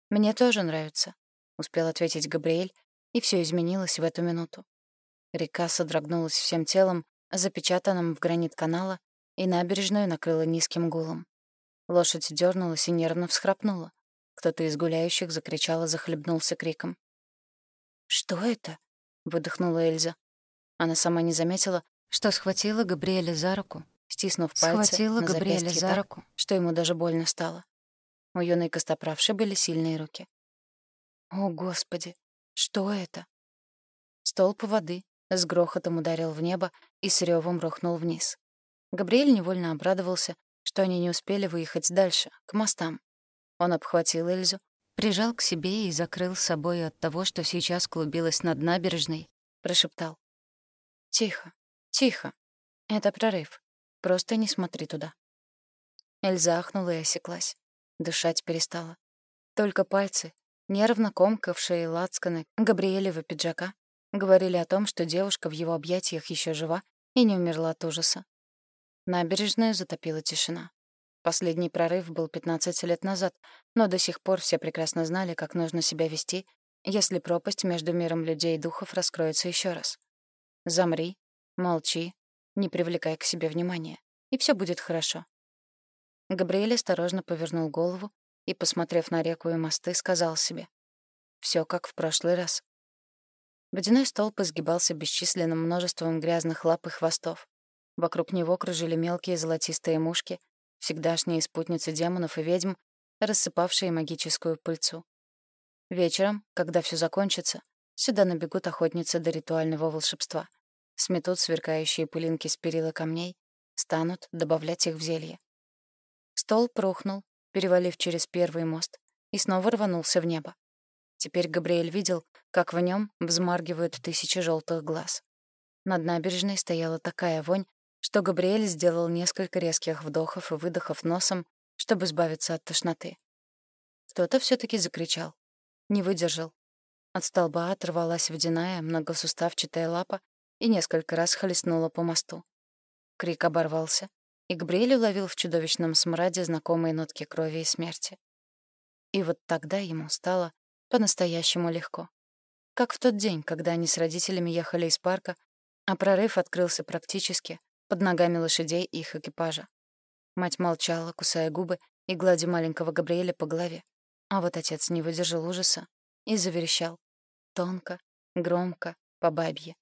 «Мне тоже нравится», — успел ответить Габриэль, и все изменилось в эту минуту. Река содрогнулась всем телом, запечатанным в гранит канала, и набережную накрыла низким гулом. Лошадь дернулась и нервно всхрапнула. Кто-то из гуляющих закричал и захлебнулся криком. «Что это?» — выдохнула Эльза. Она сама не заметила, что схватила Габриэля за руку, стиснув пальцы Схватила на Габриэля за так, руку. что ему даже больно стало. У юной костоправши были сильные руки. «О, Господи! Что это?» Столб воды с грохотом ударил в небо и с рёвом рухнул вниз. Габриэль невольно обрадовался, что они не успели выехать дальше, к мостам. Он обхватил Эльзу, прижал к себе и закрыл с собой от того, что сейчас клубилось над набережной, прошептал. «Тихо, тихо. Это прорыв. Просто не смотри туда». Эльза ахнула и осеклась. Дышать перестала. Только пальцы, нервно комкавшие лацканы Габриэлева пиджака, говорили о том, что девушка в его объятиях еще жива и не умерла от ужаса. Набережную затопила тишина. Последний прорыв был 15 лет назад, но до сих пор все прекрасно знали, как нужно себя вести, если пропасть между миром людей и духов раскроется еще раз. Замри, молчи, не привлекай к себе внимания, и все будет хорошо. Габриэль осторожно повернул голову и, посмотрев на реку и мосты, сказал себе. все как в прошлый раз. Водяной столб изгибался бесчисленным множеством грязных лап и хвостов. Вокруг него кружили мелкие золотистые мушки, всегдашние спутницы демонов и ведьм, рассыпавшие магическую пыльцу. Вечером, когда все закончится, сюда набегут охотницы до ритуального волшебства, сметут сверкающие пылинки с перила камней, станут добавлять их в зелье. Столб рухнул, перевалив через первый мост, и снова рванулся в небо. Теперь Габриэль видел, как в нем взмаргивают тысячи желтых глаз. Над набережной стояла такая вонь, что Габриэль сделал несколько резких вдохов и выдохов носом, чтобы избавиться от тошноты. Кто-то все таки закричал. Не выдержал. От столба оторвалась водяная, многосуставчатая лапа и несколько раз хлестнула по мосту. Крик оборвался, и Габриэль уловил в чудовищном смраде знакомые нотки крови и смерти. И вот тогда ему стало по-настоящему легко. Как в тот день, когда они с родителями ехали из парка, а прорыв открылся практически под ногами лошадей и их экипажа. Мать молчала, кусая губы и гладя маленького Габриэля по голове. А вот отец не выдержал ужаса и заверещал. Тонко, громко, по бабье.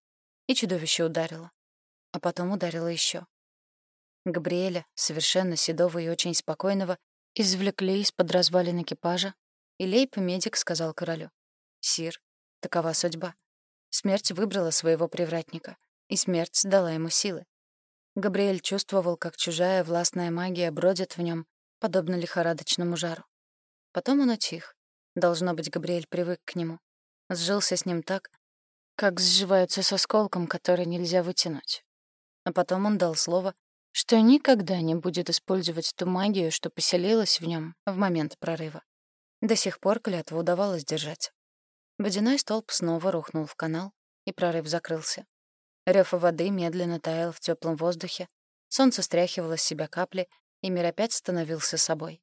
И чудовище ударило. А потом ударило еще. Габриэля, совершенно седого и очень спокойного, извлекли из-под развалин экипажа, и лейб-медик сказал королю. «Сир, такова судьба. Смерть выбрала своего привратника, и смерть дала ему силы. Габриэль чувствовал, как чужая властная магия бродит в нем, подобно лихорадочному жару. Потом он утих. Должно быть, Габриэль привык к нему. Сжился с ним так, как сживаются с осколком, который нельзя вытянуть. А потом он дал слово, что никогда не будет использовать ту магию, что поселилась в нем в момент прорыва. До сих пор клятву удавалось держать. Водяной столб снова рухнул в канал, и прорыв закрылся. Рёв воды медленно таял в теплом воздухе, солнце стряхивало с себя капли, и мир опять становился собой.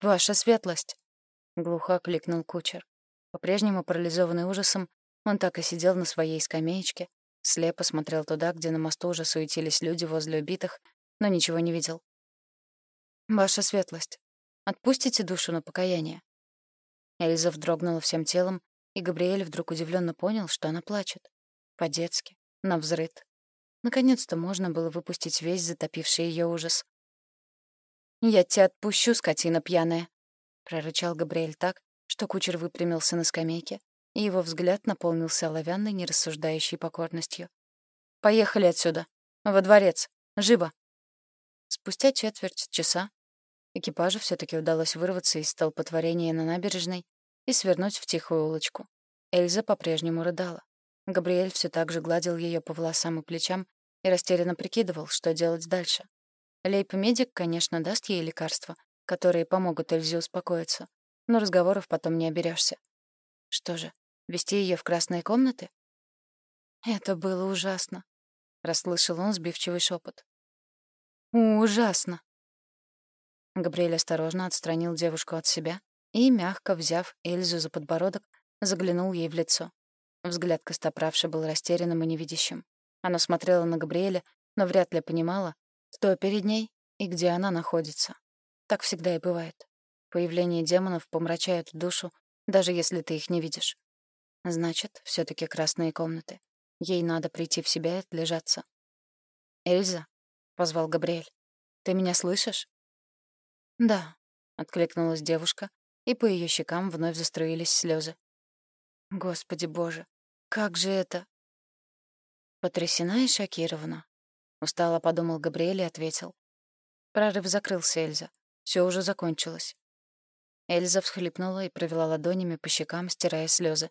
«Ваша светлость!» — глухо кликнул кучер. По-прежнему парализованный ужасом, он так и сидел на своей скамеечке, слепо смотрел туда, где на мосту уже суетились люди возле убитых, но ничего не видел. «Ваша светлость, отпустите душу на покаяние». Эльза вздрогнула всем телом, и Габриэль вдруг удивленно понял, что она плачет. По-детски, навзрыд. Наконец-то можно было выпустить весь затопивший ее ужас. «Я тебя отпущу, скотина пьяная!» — прорычал Габриэль так, что кучер выпрямился на скамейке, и его взгляд наполнился оловянной, нерассуждающей покорностью. «Поехали отсюда! Во дворец! Живо!» Спустя четверть часа экипажу все таки удалось вырваться из столпотворения на набережной и свернуть в тихую улочку. Эльза по-прежнему рыдала. Габриэль все так же гладил ее по волосам и плечам и растерянно прикидывал, что делать дальше. Лейп-медик, конечно, даст ей лекарства, которые помогут Эльзе успокоиться, но разговоров потом не оберешься. Что же, вести ее в красные комнаты? Это было ужасно, расслышал он сбивчивый шепот. Ужасно, Габриэль осторожно отстранил девушку от себя и, мягко взяв Эльзу за подбородок, заглянул ей в лицо. Взгляд костоправши был растерянным и невидящим. Она смотрела на Габриэля, но вряд ли понимала, кто перед ней и где она находится. Так всегда и бывает. Появление демонов помрачает душу, даже если ты их не видишь. Значит, все таки красные комнаты. Ей надо прийти в себя и отлежаться. «Эльза», — позвал Габриэль, — «ты меня слышишь?» «Да», — откликнулась девушка, и по ее щекам вновь заструились слезы. «Господи боже, как же это...» Потрясена и шокирована. Устало подумал Габриэль и ответил. Прорыв закрылся, Эльза. Все уже закончилось. Эльза всхлипнула и провела ладонями по щекам, стирая слезы.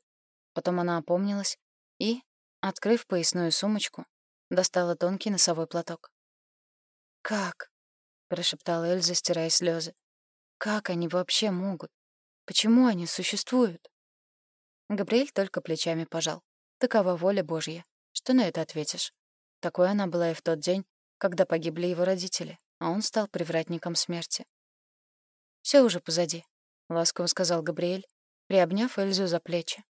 Потом она опомнилась и, открыв поясную сумочку, достала тонкий носовой платок. «Как?» — прошептала Эльза, стирая слезы. «Как они вообще могут? Почему они существуют?» Габриэль только плечами пожал. Такова воля Божья. Что на это ответишь? Такой она была и в тот день, когда погибли его родители, а он стал привратником смерти. Все уже позади», — ласково сказал Габриэль, приобняв Эльзу за плечи.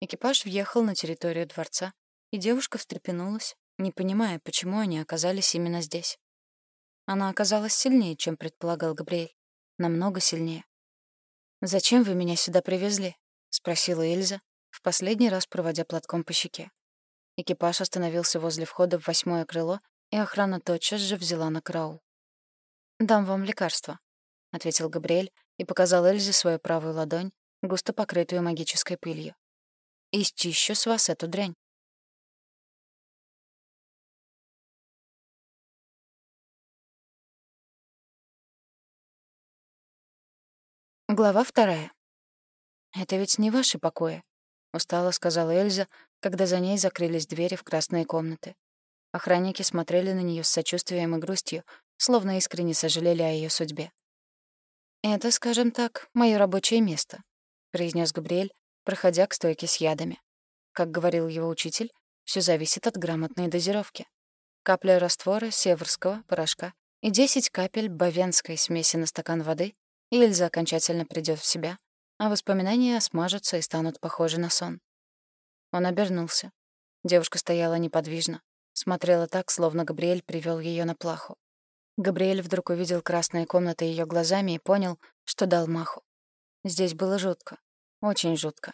Экипаж въехал на территорию дворца, и девушка встрепенулась, не понимая, почему они оказались именно здесь. Она оказалась сильнее, чем предполагал Габриэль. Намного сильнее. «Зачем вы меня сюда привезли?» — спросила Эльза, в последний раз проводя платком по щеке. Экипаж остановился возле входа в восьмое крыло, и охрана тотчас же взяла на караул. «Дам вам лекарство», — ответил Габриэль и показал Эльзе свою правую ладонь, густо покрытую магической пылью. «И счищу с вас эту дрянь». Глава вторая. «Это ведь не ваши покои», — устало сказала Эльза, когда за ней закрылись двери в красные комнаты. Охранники смотрели на нее с сочувствием и грустью, словно искренне сожалели о ее судьбе. «Это, скажем так, мое рабочее место», — произнес Габриэль, проходя к стойке с ядами. Как говорил его учитель, все зависит от грамотной дозировки. Капля раствора северского порошка и 10 капель бавенской смеси на стакан воды, и Эльза окончательно придет в себя, а воспоминания смажутся и станут похожи на сон. Он обернулся. Девушка стояла неподвижно, смотрела так, словно Габриэль привел ее на плаху. Габриэль вдруг увидел красные комнаты ее глазами и понял, что дал маху. Здесь было жутко. Очень жутко.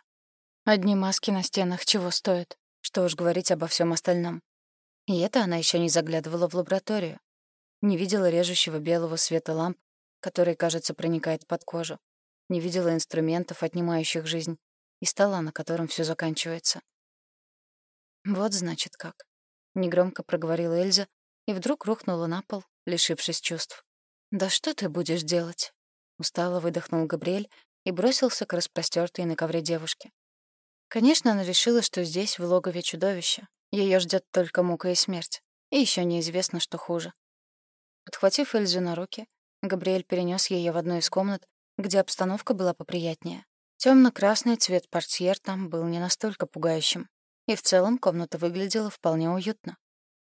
Одни маски на стенах чего стоят, что уж говорить обо всем остальном. И это она еще не заглядывала в лабораторию. Не видела режущего белого света ламп, который, кажется, проникает под кожу. Не видела инструментов, отнимающих жизнь, и стола, на котором все заканчивается. «Вот, значит, как», — негромко проговорила Эльза, и вдруг рухнула на пол, лишившись чувств. «Да что ты будешь делать?» Устало выдохнул Габриэль и бросился к распростёртой на ковре девушке. Конечно, она решила, что здесь, в логове чудовища, её ждёт только мука и смерть, и ещё неизвестно, что хуже. Подхватив Эльзу на руки, Габриэль перенёс её в одну из комнат, где обстановка была поприятнее. Тёмно-красный цвет портьер там был не настолько пугающим, и в целом комната выглядела вполне уютно.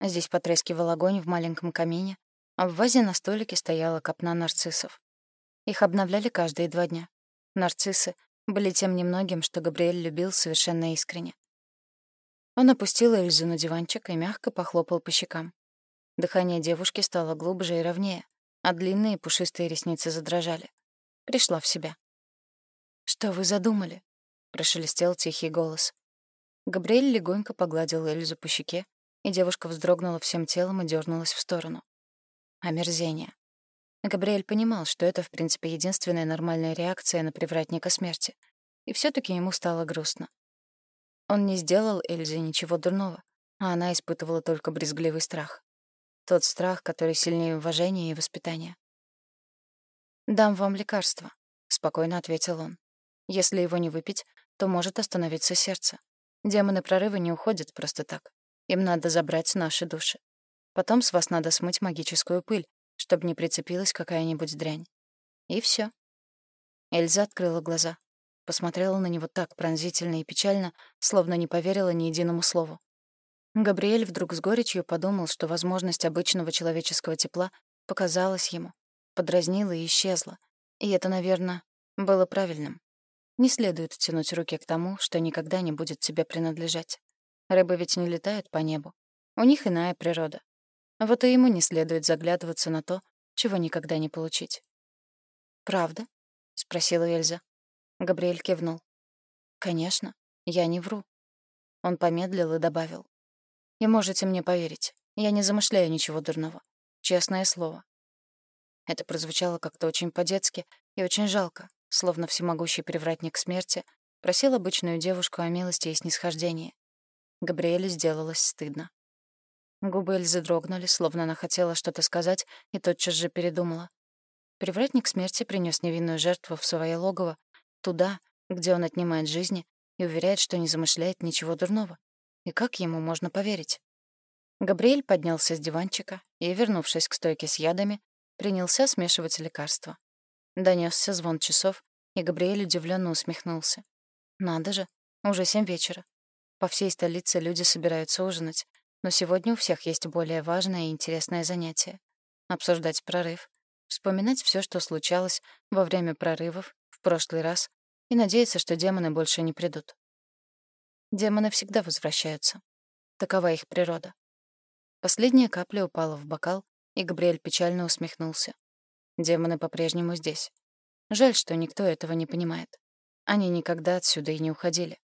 Здесь потрескивал огонь в маленьком камине, а в вазе на столике стояла копна нарциссов. Их обновляли каждые два дня. Нарциссы были тем немногим, что Габриэль любил совершенно искренне. Он опустил Эльзу на диванчик и мягко похлопал по щекам. Дыхание девушки стало глубже и ровнее, а длинные пушистые ресницы задрожали. Пришла в себя. «Что вы задумали?» — прошелестел тихий голос. Габриэль легонько погладил Эльзу по щеке, и девушка вздрогнула всем телом и дернулась в сторону. Омерзение. Габриэль понимал, что это, в принципе, единственная нормальная реакция на привратника смерти. И все таки ему стало грустно. Он не сделал Эльзе ничего дурного, а она испытывала только брезгливый страх. Тот страх, который сильнее уважения и воспитания. «Дам вам лекарство», — спокойно ответил он. «Если его не выпить, то может остановиться сердце. Демоны прорыва не уходят просто так. Им надо забрать наши души. Потом с вас надо смыть магическую пыль, чтобы не прицепилась какая-нибудь дрянь. И все. Эльза открыла глаза. Посмотрела на него так пронзительно и печально, словно не поверила ни единому слову. Габриэль вдруг с горечью подумал, что возможность обычного человеческого тепла показалась ему. подразнила и исчезла. И это, наверное, было правильным. Не следует тянуть руки к тому, что никогда не будет тебе принадлежать. Рыбы ведь не летают по небу. У них иная природа. Вот и ему не следует заглядываться на то, чего никогда не получить. «Правда?» — спросила Эльза. Габриэль кивнул. «Конечно, я не вру». Он помедлил и добавил. «И можете мне поверить, я не замышляю ничего дурного. Честное слово». Это прозвучало как-то очень по-детски и очень жалко, словно всемогущий привратник смерти, просил обычную девушку о милости и снисхождении. Габриэле сделалось стыдно. Губы Эльзы дрогнули, словно она хотела что-то сказать, и тотчас же передумала. Привратник смерти принес невинную жертву в свое логово, туда, где он отнимает жизни, и уверяет, что не замышляет ничего дурного. И как ему можно поверить? Габриэль поднялся с диванчика и, вернувшись к стойке с ядами, принялся смешивать лекарства. Донесся звон часов, и Габриэль удивленно усмехнулся. Надо же, уже семь вечера. По всей столице люди собираются ужинать, но сегодня у всех есть более важное и интересное занятие — обсуждать прорыв, вспоминать все, что случалось во время прорывов в прошлый раз, и надеяться, что демоны больше не придут. Демоны всегда возвращаются. Такова их природа. Последняя капля упала в бокал, и Габриэль печально усмехнулся. Демоны по-прежнему здесь. Жаль, что никто этого не понимает. Они никогда отсюда и не уходили.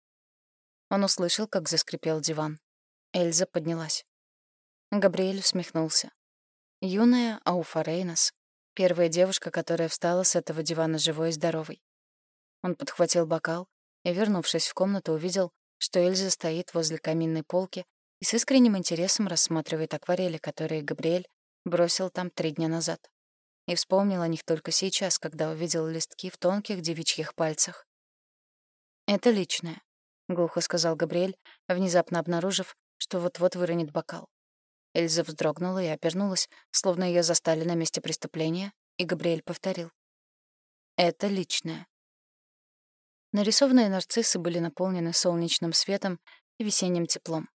Он услышал, как заскрипел диван. Эльза поднялась. Габриэль усмехнулся. Юная Ауфа Рейнос, первая девушка, которая встала с этого дивана живой и здоровой. Он подхватил бокал и, вернувшись в комнату, увидел, что Эльза стоит возле каминной полки и с искренним интересом рассматривает акварели, которые Габриэль бросил там три дня назад и вспомнил о них только сейчас, когда увидел листки в тонких девичьих пальцах. «Это личное», — глухо сказал Габриэль, внезапно обнаружив, что вот-вот выронит бокал. Эльза вздрогнула и обернулась, словно ее застали на месте преступления, и Габриэль повторил. «Это личное». Нарисованные нарциссы были наполнены солнечным светом и весенним теплом.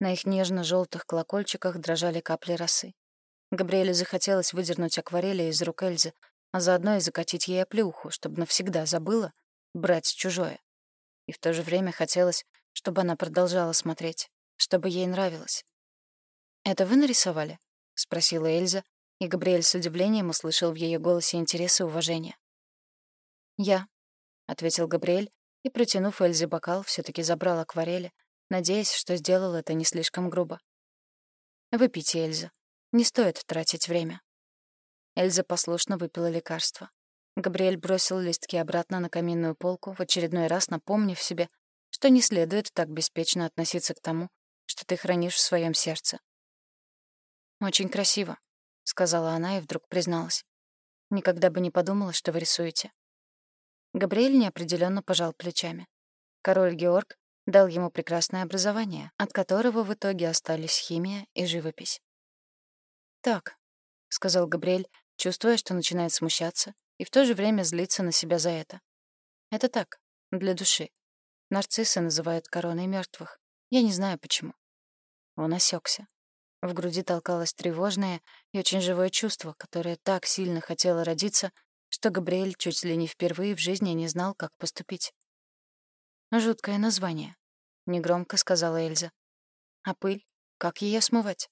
На их нежно желтых колокольчиках дрожали капли росы. Габриэле захотелось выдернуть акварели из рук Эльзы, а заодно и закатить ей оплеуху, чтобы навсегда забыла брать чужое. И в то же время хотелось, чтобы она продолжала смотреть, чтобы ей нравилось. «Это вы нарисовали?» — спросила Эльза, и Габриэль с удивлением услышал в ее голосе интерес и уважение. «Я», — ответил Габриэль, и, протянув Эльзе бокал, все таки забрал акварели, надеясь, что сделал это не слишком грубо. «Выпейте, Эльза. Не стоит тратить время. Эльза послушно выпила лекарство. Габриэль бросил листки обратно на каминную полку, в очередной раз напомнив себе, что не следует так беспечно относиться к тому, что ты хранишь в своем сердце. «Очень красиво», — сказала она и вдруг призналась. «Никогда бы не подумала, что вы рисуете». Габриэль неопределенно пожал плечами. Король Георг дал ему прекрасное образование, от которого в итоге остались химия и живопись. «Так», — сказал Габриэль, чувствуя, что начинает смущаться и в то же время злиться на себя за это. «Это так, для души. Нарциссы называют короной мертвых. Я не знаю, почему». Он осекся. В груди толкалось тревожное и очень живое чувство, которое так сильно хотело родиться, что Габриэль чуть ли не впервые в жизни не знал, как поступить. «Жуткое название», — негромко сказала Эльза. «А пыль? Как ее смывать?»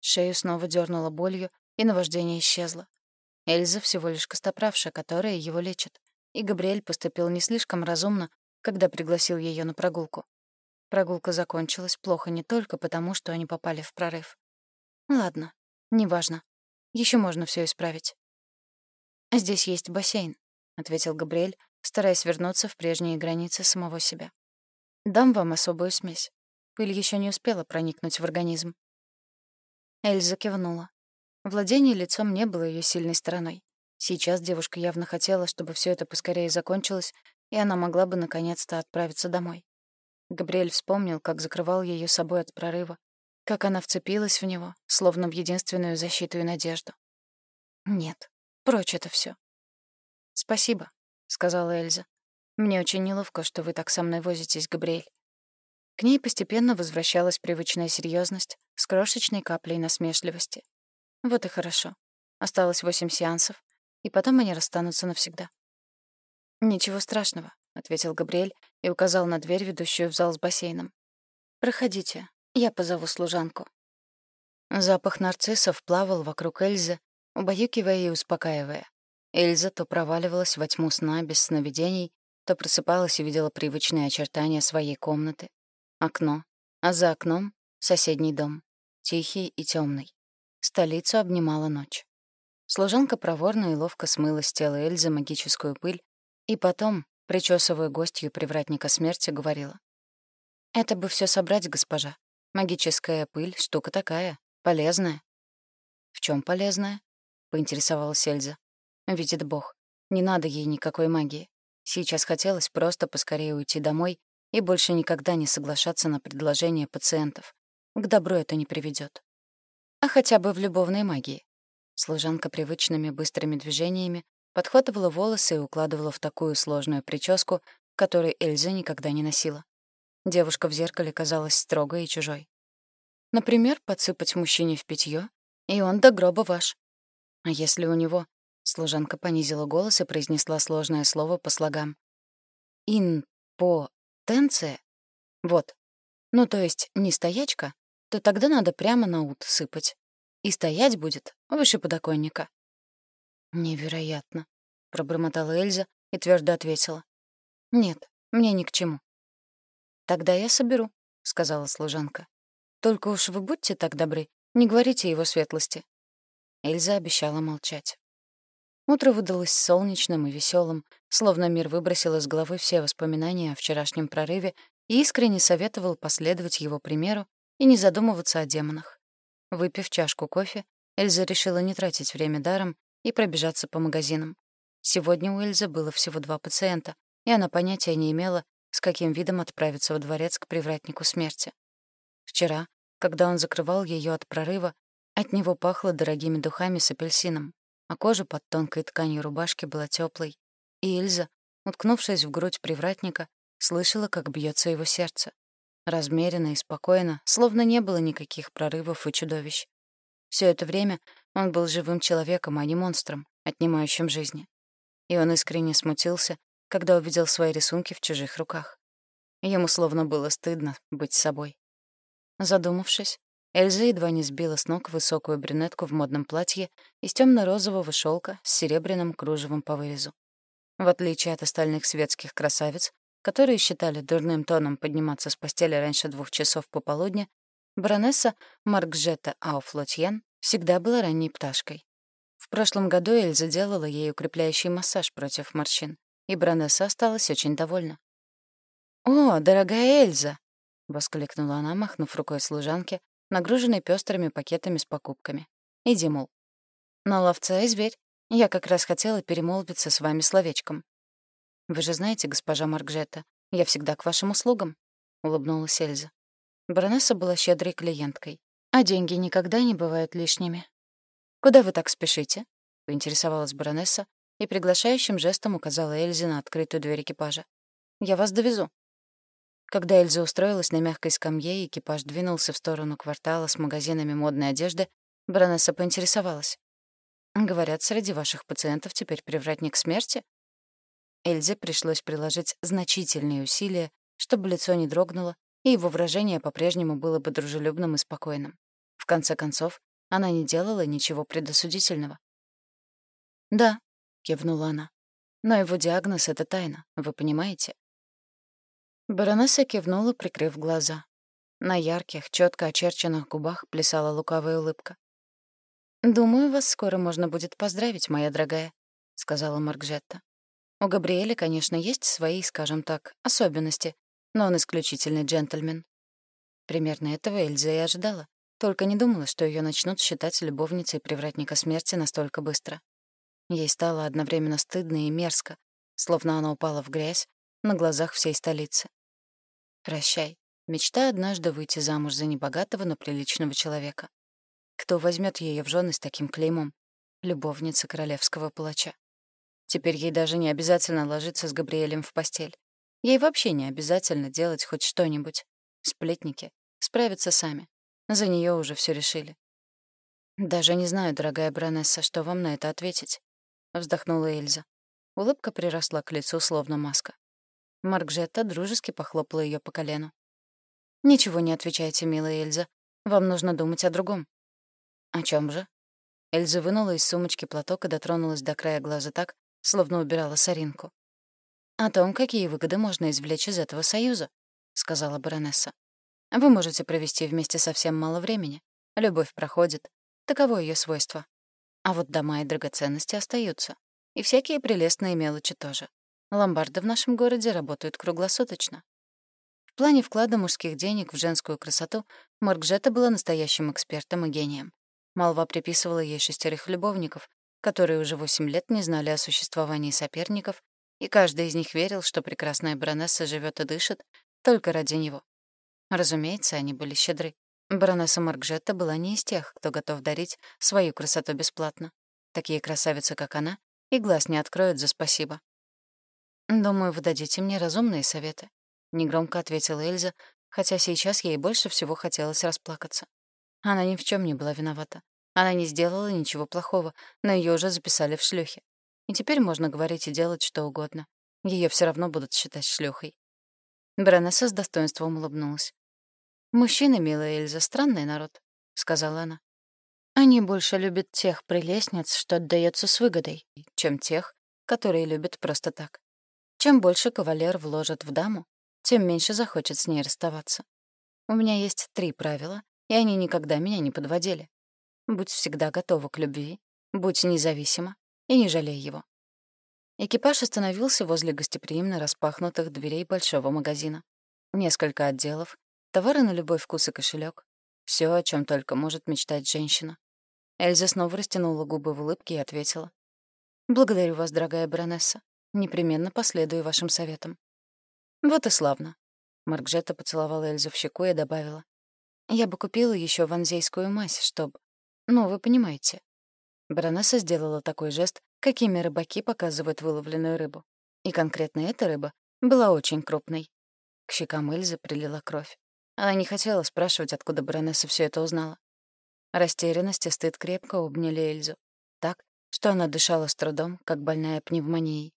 Шею снова дернула болью, и наваждение исчезло. Эльза всего лишь костоправша, которая его лечит. И Габриэль поступил не слишком разумно, когда пригласил ее на прогулку. Прогулка закончилась плохо не только потому, что они попали в прорыв. Ладно, неважно. Еще можно все исправить. «Здесь есть бассейн», — ответил Габриэль, стараясь вернуться в прежние границы самого себя. «Дам вам особую смесь. Пыль еще не успела проникнуть в организм. Эльза кивнула. Владение лицом не было ее сильной стороной. Сейчас девушка явно хотела, чтобы все это поскорее закончилось, и она могла бы наконец-то отправиться домой. Габриэль вспомнил, как закрывал ее собой от прорыва, как она вцепилась в него, словно в единственную защиту и надежду. Нет, прочь это все. «Спасибо», — сказала Эльза. «Мне очень неловко, что вы так со мной возитесь, Габриэль. К ней постепенно возвращалась привычная серьезность с крошечной каплей насмешливости. Вот и хорошо. Осталось восемь сеансов, и потом они расстанутся навсегда. «Ничего страшного», — ответил Габриэль и указал на дверь, ведущую в зал с бассейном. «Проходите, я позову служанку». Запах нарциссов плавал вокруг Эльзы, убаюкивая и успокаивая. Эльза то проваливалась во тьму сна без сновидений, то просыпалась и видела привычные очертания своей комнаты. Окно, а за окном — соседний дом, тихий и темный. Столицу обнимала ночь. Служанка проворно и ловко смыла с тела Эльзы магическую пыль и потом, причесывая гостью привратника смерти, говорила. «Это бы все собрать, госпожа. Магическая пыль — штука такая, полезная». «В чем полезная?» — поинтересовалась Эльза. Видит Бог, не надо ей никакой магии. Сейчас хотелось просто поскорее уйти домой и больше никогда не соглашаться на предложения пациентов. К добру это не приведет. А хотя бы в любовной магии. Служанка привычными быстрыми движениями подхватывала волосы и укладывала в такую сложную прическу, которой Эльза никогда не носила. Девушка в зеркале казалась строгой и чужой. Например, подсыпать мужчине в питье, и он до гроба ваш. А если у него Служанка понизила голос и произнесла сложное слово по слогам. «Инпотенция? Вот. Ну, то есть не стоячка, то тогда надо прямо на ут сыпать. И стоять будет выше подоконника». «Невероятно», — пробормотала Эльза и твердо ответила. «Нет, мне ни к чему». «Тогда я соберу», — сказала служанка. «Только уж вы будьте так добры, не говорите его светлости». Эльза обещала молчать. Утро выдалось солнечным и веселым, словно мир выбросил из головы все воспоминания о вчерашнем прорыве и искренне советовал последовать его примеру и не задумываться о демонах. Выпив чашку кофе, Эльза решила не тратить время даром и пробежаться по магазинам. Сегодня у Эльзы было всего два пациента, и она понятия не имела, с каким видом отправиться во дворец к привратнику смерти. Вчера, когда он закрывал ее от прорыва, от него пахло дорогими духами с апельсином а кожа под тонкой тканью рубашки была теплой, и Эльза, уткнувшись в грудь привратника, слышала, как бьется его сердце. Размеренно и спокойно, словно не было никаких прорывов и чудовищ. Все это время он был живым человеком, а не монстром, отнимающим жизни. И он искренне смутился, когда увидел свои рисунки в чужих руках. Ему словно было стыдно быть собой. Задумавшись, Эльза едва не сбила с ног высокую брюнетку в модном платье из темно-розового шелка с серебряным кружевом по вырезу. В отличие от остальных светских красавиц, которые считали дурным тоном подниматься с постели раньше двух часов пополудня, баронесса Маркжета Ауфлотьен всегда была ранней пташкой. В прошлом году Эльза делала ей укрепляющий массаж против морщин, и баронесса осталась очень довольна. «О, дорогая Эльза!» — воскликнула она, махнув рукой служанке, нагруженный пестрыми пакетами с покупками. Иди, мол. На ловца и зверь. Я как раз хотела перемолвиться с вами словечком. Вы же знаете, госпожа Маркжета, я всегда к вашим услугам, — улыбнулась Эльза. Баронесса была щедрой клиенткой, а деньги никогда не бывают лишними. «Куда вы так спешите?» — поинтересовалась баронесса и приглашающим жестом указала Эльзе на открытую дверь экипажа. «Я вас довезу». Когда Эльза устроилась на мягкой скамье, и экипаж двинулся в сторону квартала с магазинами модной одежды, баронесса поинтересовалась. «Говорят, среди ваших пациентов теперь привратник смерти?» Эльзе пришлось приложить значительные усилия, чтобы лицо не дрогнуло, и его выражение по-прежнему было бы дружелюбным и спокойным. В конце концов, она не делала ничего предосудительного. «Да», — кивнула она, — «но его диагноз — это тайна, вы понимаете?» Баронесса кивнула, прикрыв глаза. На ярких, четко очерченных губах плясала лукавая улыбка. «Думаю, вас скоро можно будет поздравить, моя дорогая», — сказала Маркжетта. «У Габриэля, конечно, есть свои, скажем так, особенности, но он исключительный джентльмен». Примерно этого Эльза и ожидала, только не думала, что ее начнут считать любовницей привратника смерти настолько быстро. Ей стало одновременно стыдно и мерзко, словно она упала в грязь на глазах всей столицы. Прощай. Мечта однажды выйти замуж за небогатого, но приличного человека. Кто возьмет ее в жены с таким клеймом? Любовница королевского палача. Теперь ей даже не обязательно ложиться с Габриэлем в постель. Ей вообще не обязательно делать хоть что-нибудь. Сплетники справятся сами. За нее уже все решили. Даже не знаю, дорогая баронесса, что вам на это ответить. вздохнула Эльза. Улыбка приросла к лицу, словно маска. Маркжетта дружески похлопала ее по колену. «Ничего не отвечайте, милая Эльза. Вам нужно думать о другом». «О чем же?» Эльза вынула из сумочки платок и дотронулась до края глаза так, словно убирала соринку. «О том, какие выгоды можно извлечь из этого союза», — сказала баронесса. «Вы можете провести вместе совсем мало времени. Любовь проходит. Таково ее свойство. А вот дома и драгоценности остаются. И всякие прелестные мелочи тоже. Ломбарды в нашем городе работают круглосуточно. В плане вклада мужских денег в женскую красоту Маркжета была настоящим экспертом и гением. Малва приписывала ей шестерых любовников, которые уже восемь лет не знали о существовании соперников, и каждый из них верил, что прекрасная баронесса живет и дышит только ради него. Разумеется, они были щедры. Баронесса Маркжетта была не из тех, кто готов дарить свою красоту бесплатно. Такие красавицы, как она, и глаз не откроют за спасибо. «Думаю, вы дадите мне разумные советы», — негромко ответила Эльза, хотя сейчас ей больше всего хотелось расплакаться. Она ни в чем не была виновата. Она не сделала ничего плохого, но ее уже записали в шлюхи. И теперь можно говорить и делать что угодно. Ее все равно будут считать шлюхой. Баронесса с достоинством улыбнулась. «Мужчины, милая Эльза, странный народ», — сказала она. «Они больше любят тех прелестниц, что отдается с выгодой, чем тех, которые любят просто так. Чем больше кавалер вложит в даму, тем меньше захочет с ней расставаться. У меня есть три правила, и они никогда меня не подводили. Будь всегда готова к любви, будь независима и не жалей его». Экипаж остановился возле гостеприимно распахнутых дверей большого магазина. Несколько отделов, Товары на любой вкус и кошелек. Все, о чем только может мечтать женщина. Эльза снова растянула губы в улыбке и ответила. «Благодарю вас, дорогая баронесса. Непременно последую вашим советам». «Вот и славно». Маркжета поцеловала Эльзу в щеку и добавила. «Я бы купила еще ванзейскую мазь, чтобы... Ну, вы понимаете». Баронесса сделала такой жест, какими рыбаки показывают выловленную рыбу. И конкретно эта рыба была очень крупной. К щекам Эльзы прилила кровь. Она не хотела спрашивать, откуда баронесса все это узнала. Растерянность и стыд крепко обняли Эльзу. Так, что она дышала с трудом, как больная пневмонией.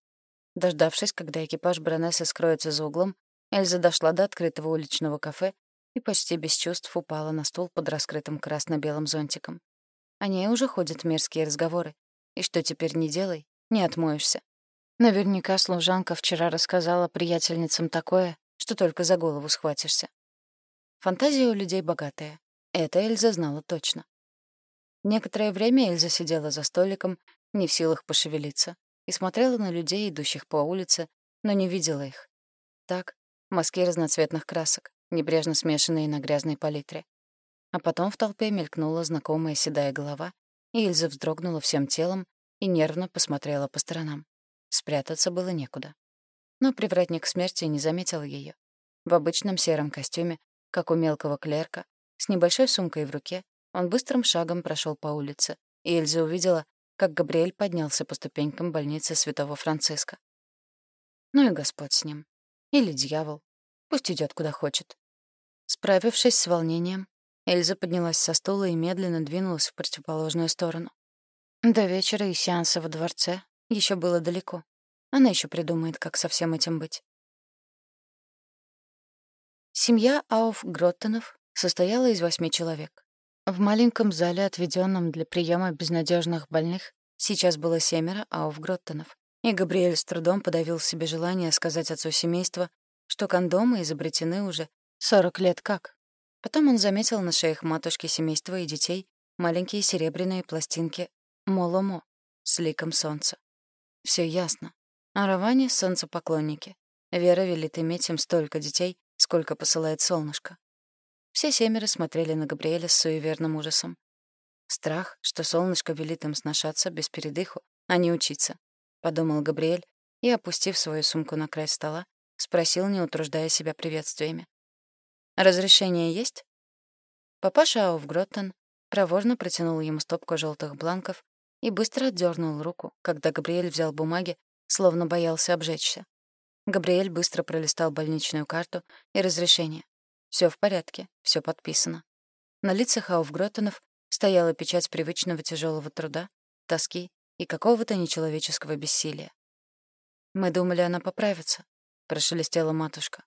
Дождавшись, когда экипаж баронессы скроется за углом, Эльза дошла до открытого уличного кафе и почти без чувств упала на стул под раскрытым красно-белым зонтиком. О ней уже ходят мерзкие разговоры. И что теперь не делай, не отмоешься. Наверняка служанка вчера рассказала приятельницам такое, что только за голову схватишься. Фантазия у людей богатая. Это Эльза знала точно. Некоторое время Эльза сидела за столиком, не в силах пошевелиться, и смотрела на людей, идущих по улице, но не видела их. Так, мазки разноцветных красок, небрежно смешанные на грязной палитре. А потом в толпе мелькнула знакомая седая голова, и Эльза вздрогнула всем телом и нервно посмотрела по сторонам. Спрятаться было некуда. Но привратник смерти не заметил ее. В обычном сером костюме как у мелкого клерка, с небольшой сумкой в руке, он быстрым шагом прошел по улице, и Эльза увидела, как Габриэль поднялся по ступенькам больницы Святого Франциска. Ну и Господь с ним. Или дьявол. Пусть идет куда хочет. Справившись с волнением, Эльза поднялась со стула и медленно двинулась в противоположную сторону. До вечера и сеанса во дворце еще было далеко. Она еще придумает, как со всем этим быть. Семья Ауф-Гроттенов состояла из восьми человек. В маленьком зале, отведенном для приема безнадежных больных, сейчас было семеро Ауф-Гроттенов. И Габриэль с трудом подавил себе желание сказать отцу семейства, что кондомы изобретены уже 40 лет как. Потом он заметил на шеях матушки семейства и детей маленькие серебряные пластинки Моломо с ликом солнца. Все ясно. Араване — солнцепоклонники. Вера велит иметь им столько детей, сколько посылает солнышко. Все семеро смотрели на Габриэля с суеверным ужасом. Страх, что солнышко велит им сношаться без передыху, а не учиться, — подумал Габриэль и, опустив свою сумку на край стола, спросил, не утруждая себя приветствиями. «Разрешение есть?» Папаша Ауфгроттен проворно протянул ему стопку желтых бланков и быстро отдернул руку, когда Габриэль взял бумаги, словно боялся обжечься. Габриэль быстро пролистал больничную карту и разрешение. Все в порядке, все подписано. На лицах Ауфгроттенов стояла печать привычного тяжелого труда, тоски и какого-то нечеловеческого бессилия. «Мы думали, она поправится», — прошелестела матушка.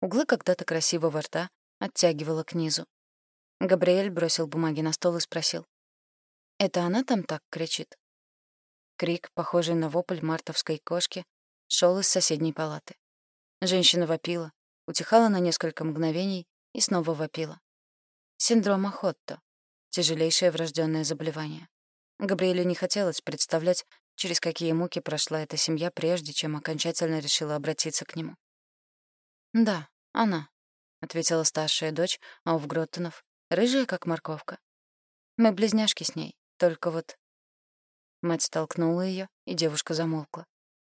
Углы когда-то красивого рта оттягивала к низу. Габриэль бросил бумаги на стол и спросил. «Это она там так кричит?» Крик, похожий на вопль мартовской кошки, шел из соседней палаты. Женщина вопила, утихала на несколько мгновений и снова вопила. Синдром Охотто. Тяжелейшее врожденное заболевание. Габриэлю не хотелось представлять, через какие муки прошла эта семья, прежде чем окончательно решила обратиться к нему. «Да, она», — ответила старшая дочь Ауф Гроттенов, рыжая, как морковка. «Мы близняшки с ней, только вот...» Мать столкнула ее, и девушка замолкла.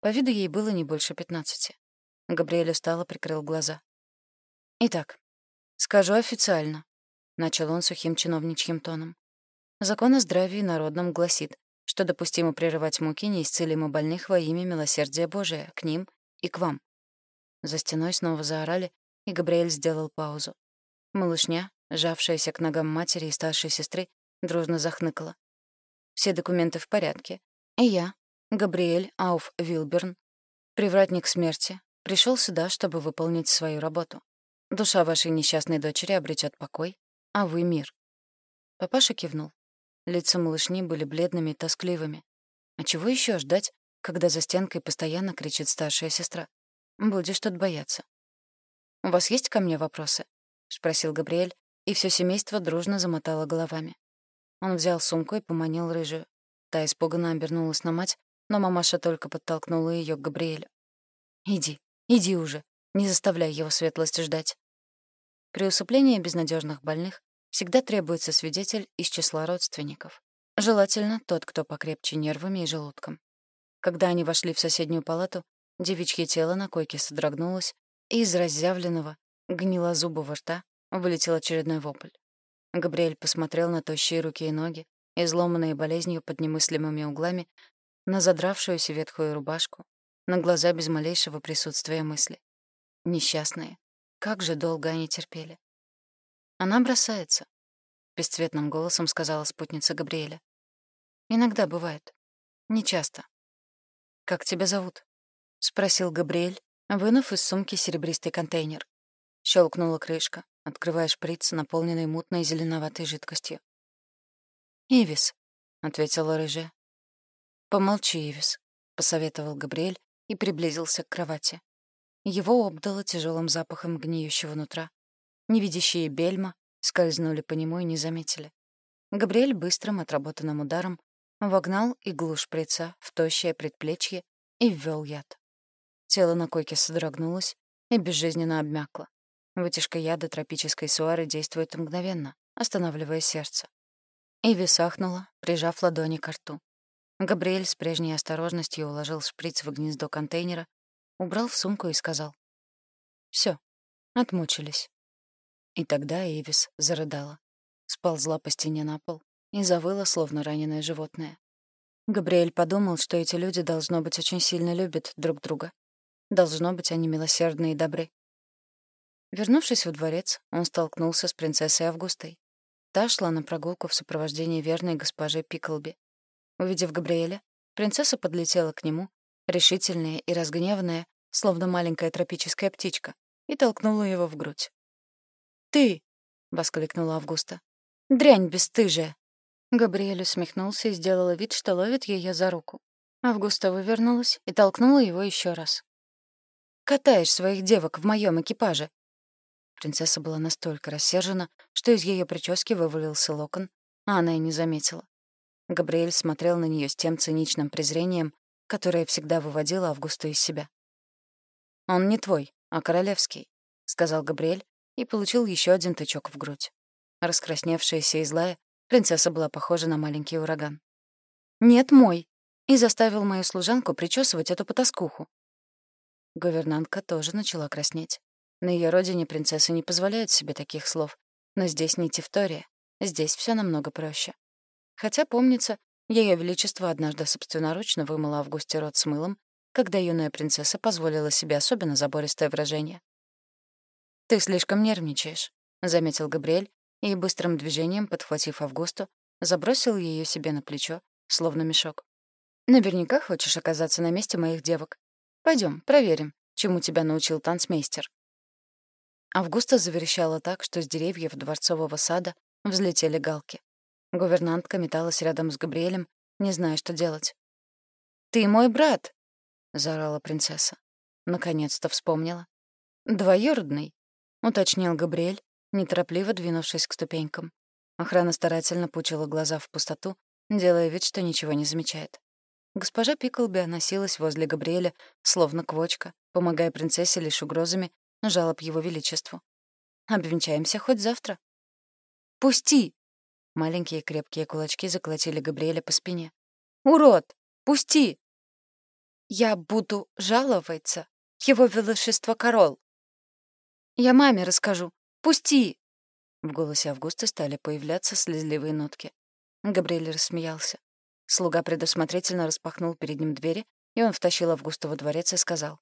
По виду ей было не больше пятнадцати. Габриэль устало прикрыл глаза. «Итак, скажу официально», — начал он сухим чиновничьим тоном. «Закон о здравии народном гласит, что допустимо прерывать муки неисцелимо больных во имя милосердия Божия к ним и к вам». За стеной снова заорали, и Габриэль сделал паузу. Малышня, жавшаяся к ногам матери и старшей сестры, дружно захныкала. «Все документы в порядке. И я, Габриэль Ауф Вилберн, привратник смерти, пришел сюда, чтобы выполнить свою работу. Душа вашей несчастной дочери обретет покой, а вы — мир». Папаша кивнул. Лица малышни были бледными и тоскливыми. А чего еще ждать, когда за стенкой постоянно кричит старшая сестра? Будешь тут бояться. «У вас есть ко мне вопросы?» — спросил Габриэль, и все семейство дружно замотало головами. Он взял сумку и поманил рыжую. Та испуганно обернулась на мать, но мамаша только подтолкнула ее к Габриэлю. «Иди, иди уже, не заставляй его светлость ждать». При усыплении безнадежных больных всегда требуется свидетель из числа родственников. Желательно тот, кто покрепче нервами и желудком. Когда они вошли в соседнюю палату, девичье тело на койке содрогнулось, и из разъявленного, гнилозубого рта вылетел очередной вопль. Габриэль посмотрел на тощие руки и ноги, изломанные болезнью под немыслимыми углами, на задравшуюся ветхую рубашку, на глаза без малейшего присутствия мысли. Несчастные. Как же долго они терпели. Она бросается, — бесцветным голосом сказала спутница Габриэля. «Иногда бывает. Нечасто». «Как тебя зовут?» — спросил Габриэль, вынув из сумки серебристый контейнер. Щелкнула крышка, открывая шприц, наполненный мутной зеленоватой жидкостью. «Ивис», — ответила рыжая. «Помолчи, Ивис», — посоветовал Габриэль и приблизился к кровати. Его обдало тяжелым запахом гниющего нутра. Невидящие бельма скользнули по нему и не заметили. Габриэль быстрым отработанным ударом вогнал иглу шприца в тощее предплечье и ввел яд. Тело на койке содрогнулось и безжизненно обмякло. Вытяжка яда тропической суары действует мгновенно, останавливая сердце. Иви сахнула, прижав ладони к рту. Габриэль с прежней осторожностью уложил шприц в гнездо контейнера, убрал в сумку и сказал. «Всё, отмучились». И тогда Эвис зарыдала. Сползла по стене на пол и завыла, словно раненое животное. Габриэль подумал, что эти люди, должно быть, очень сильно любят друг друга. Должно быть, они милосердны и добры. Вернувшись во дворец, он столкнулся с принцессой Августой. Та шла на прогулку в сопровождении верной госпожи Пиклби. Увидев Габриэля, принцесса подлетела к нему, решительная и разгневанная, словно маленькая тропическая птичка, и толкнула его в грудь. «Ты!» — воскликнула Августа. «Дрянь бесстыжая!» Габриэль усмехнулся и сделала вид, что ловит ее за руку. Августа вывернулась и толкнула его еще раз катаешь своих девок в моем экипаже?» Принцесса была настолько рассержена, что из ее прически вывалился локон, а она и не заметила. Габриэль смотрел на нее с тем циничным презрением, которое всегда выводило Августу из себя. «Он не твой, а королевский», — сказал Габриэль и получил еще один тычок в грудь. Раскрасневшаяся и злая, принцесса была похожа на маленький ураган. «Нет, мой!» и заставил мою служанку причесывать эту потаскуху. Гувернантка тоже начала краснеть. На ее родине принцессы не позволяют себе таких слов. Но здесь не Тевтория. Здесь все намного проще. Хотя, помнится, Ее Величество однажды собственноручно вымыла Августе рот с мылом, когда юная принцесса позволила себе особенно забористое выражение. «Ты слишком нервничаешь», — заметил Габриэль, и быстрым движением, подхватив Августу, забросил ее себе на плечо, словно мешок. Наверняка хочешь оказаться на месте моих девок. Пойдем, проверим, чему тебя научил танцмейстер». Августа заверещала так, что с деревьев дворцового сада взлетели галки. Гувернантка металась рядом с Габриэлем, не зная, что делать. «Ты мой брат!» — заорала принцесса. Наконец-то вспомнила. «Двоюродный», — уточнил Габриэль, неторопливо двинувшись к ступенькам. Охрана старательно пучила глаза в пустоту, делая вид, что ничего не замечает. Госпожа Пиклби носилась возле Габриэля, словно квочка, помогая принцессе лишь угрозами жалоб его величеству. «Обвенчаемся хоть завтра». «Пусти!» Маленькие крепкие кулачки заколотили Габриэля по спине. «Урод! Пусти!» «Я буду жаловаться, его величество король!» «Я маме расскажу! Пусти!» В голосе Августа стали появляться слезливые нотки. Габриэль рассмеялся. Слуга предусмотрительно распахнул перед ним двери, и он втащил Августа во дворец и сказал.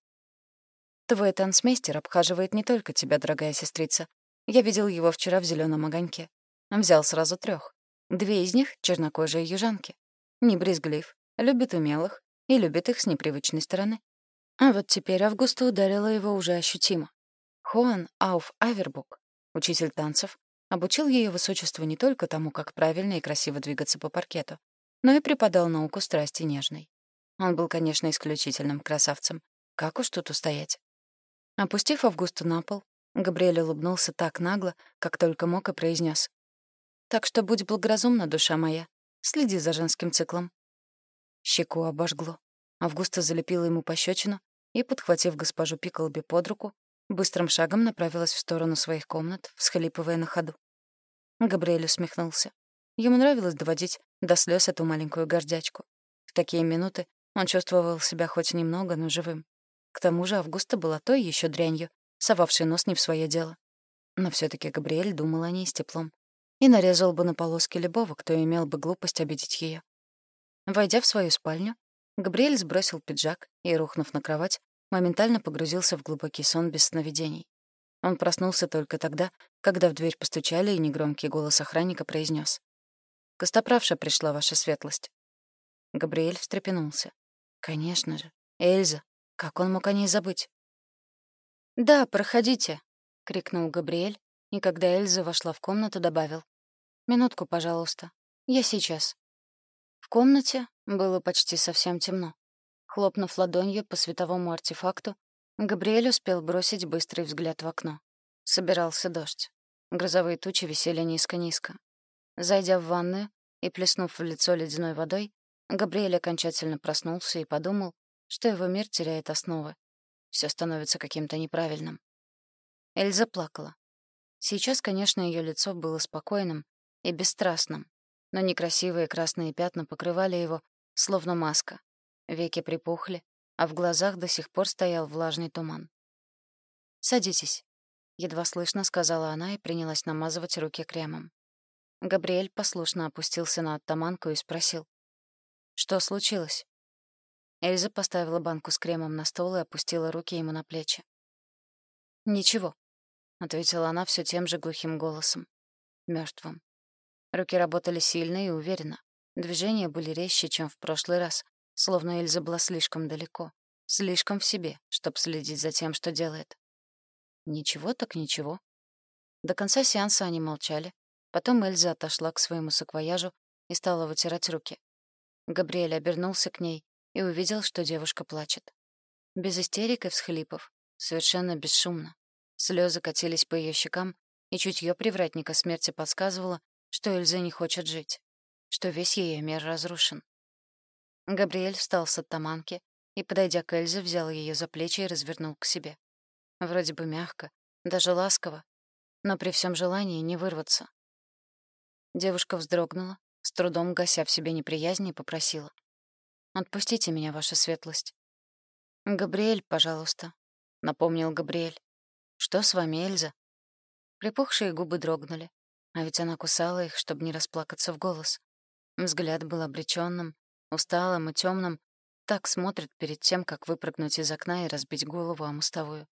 «Твой танцмейстер обхаживает не только тебя, дорогая сестрица. Я видел его вчера в зеленом огоньке. Взял сразу трех. Две из них — чернокожие южанки. Не брезглив, любит умелых и любит их с непривычной стороны. А вот теперь Августа ударила его уже ощутимо. Хуан Ауф Авербук, учитель танцев, обучил ее высочеству не только тому, как правильно и красиво двигаться по паркету, но и преподал науку страсти нежной. Он был, конечно, исключительным красавцем. Как уж тут устоять? Опустив Августу на пол, Габриэль улыбнулся так нагло, как только мог, и произнес: так что будь благоразумна, душа моя. Следи за женским циклом». Щеку обожгло. Августа залепила ему пощечину и, подхватив госпожу Пиклби под руку, быстрым шагом направилась в сторону своих комнат, всхлипывая на ходу. Габриэль усмехнулся. Ему нравилось доводить до слез эту маленькую гордячку. В такие минуты он чувствовал себя хоть немного, но живым. К тому же Августа была той еще дрянью, совавшей нос не в свое дело. Но все таки Габриэль думал о ней с теплом и нарезал бы на полоски любого, кто имел бы глупость обидеть ее. Войдя в свою спальню, Габриэль сбросил пиджак и, рухнув на кровать, моментально погрузился в глубокий сон без сновидений. Он проснулся только тогда, когда в дверь постучали, и негромкий голос охранника произнес: «Костоправша пришла, ваша светлость». Габриэль встрепенулся. «Конечно же, Эльза. Как он мог о ней забыть?» «Да, проходите», — крикнул Габриэль, и когда Эльза вошла в комнату, добавил. «Минутку, пожалуйста. Я сейчас». В комнате было почти совсем темно. Хлопнув ладонью по световому артефакту, Габриэль успел бросить быстрый взгляд в окно. Собирался дождь. Грозовые тучи висели низко-низко. Зайдя в ванную и плеснув в лицо ледяной водой, Габриэль окончательно проснулся и подумал, что его мир теряет основы. Все становится каким-то неправильным. Эльза плакала. Сейчас, конечно, ее лицо было спокойным, и бесстрастным, но некрасивые красные пятна покрывали его, словно маска. Веки припухли, а в глазах до сих пор стоял влажный туман. «Садитесь», — едва слышно сказала она и принялась намазывать руки кремом. Габриэль послушно опустился на оттаманку и спросил. «Что случилось?» Эльза поставила банку с кремом на стол и опустила руки ему на плечи. «Ничего», — ответила она все тем же глухим голосом, мертвым. Руки работали сильно и уверенно. Движения были резче, чем в прошлый раз, словно Эльза была слишком далеко, слишком в себе, чтобы следить за тем, что делает. Ничего так ничего. До конца сеанса они молчали. Потом Эльза отошла к своему саквояжу и стала вытирать руки. Габриэль обернулся к ней и увидел, что девушка плачет. Без истерик и всхлипов, совершенно бесшумно. Слезы катились по ее щекам, и чутье привратника смерти подсказывало, что Эльза не хочет жить, что весь ее мир разрушен. Габриэль встал с оттаманки и, подойдя к Эльзе, взял ее за плечи и развернул к себе. Вроде бы мягко, даже ласково, но при всем желании не вырваться. Девушка вздрогнула, с трудом гася в себе неприязнь, и попросила. «Отпустите меня, ваша светлость». «Габриэль, пожалуйста», — напомнил Габриэль. «Что с вами, Эльза?» Припухшие губы дрогнули. А ведь она кусала их, чтобы не расплакаться в голос. Взгляд был обречённым, усталым и тёмным, так смотрит перед тем, как выпрыгнуть из окна и разбить голову о мостовую.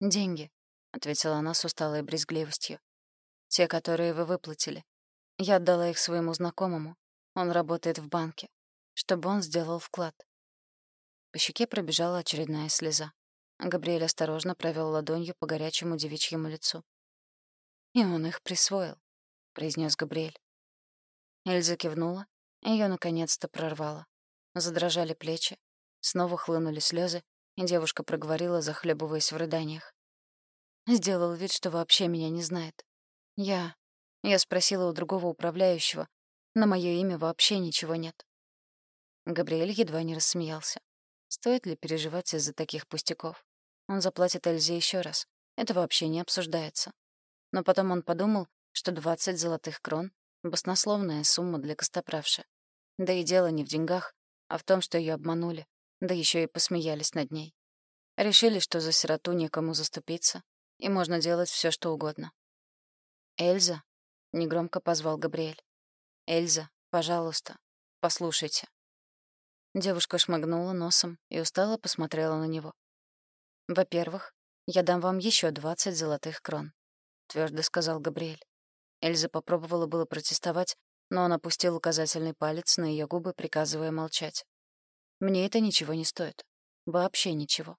«Деньги», — ответила она с усталой брезгливостью. «Те, которые вы выплатили. Я отдала их своему знакомому. Он работает в банке. чтобы он сделал вклад. По щеке пробежала очередная слеза. Габриэль осторожно провел ладонью по горячему девичьему лицу. «И он их присвоил», — произнес Габриэль. Эльза кивнула, её наконец-то прорвало. Задрожали плечи, снова хлынули слезы, и девушка проговорила, захлебываясь в рыданиях. Сделал вид, что вообще меня не знает. Я... Я спросила у другого управляющего. На моё имя вообще ничего нет. Габриэль едва не рассмеялся. Стоит ли переживать из-за таких пустяков? Он заплатит Эльзе ещё раз. Это вообще не обсуждается. Но потом он подумал, что 20 золотых крон — баснословная сумма для костоправши. Да и дело не в деньгах, а в том, что её обманули, да ещё и посмеялись над ней. Решили, что за сироту некому заступиться, и можно делать всё, что угодно. «Эльза», — негромко позвал Габриэль. «Эльза, пожалуйста, послушайте». Девушка шмыгнула носом и устало посмотрела на него. «Во-первых, я дам вам ещё двадцать золотых крон», — твёрдо сказал Габриэль. Эльза попробовала было протестовать, но он опустил указательный палец на её губы, приказывая молчать. «Мне это ничего не стоит. Вообще ничего».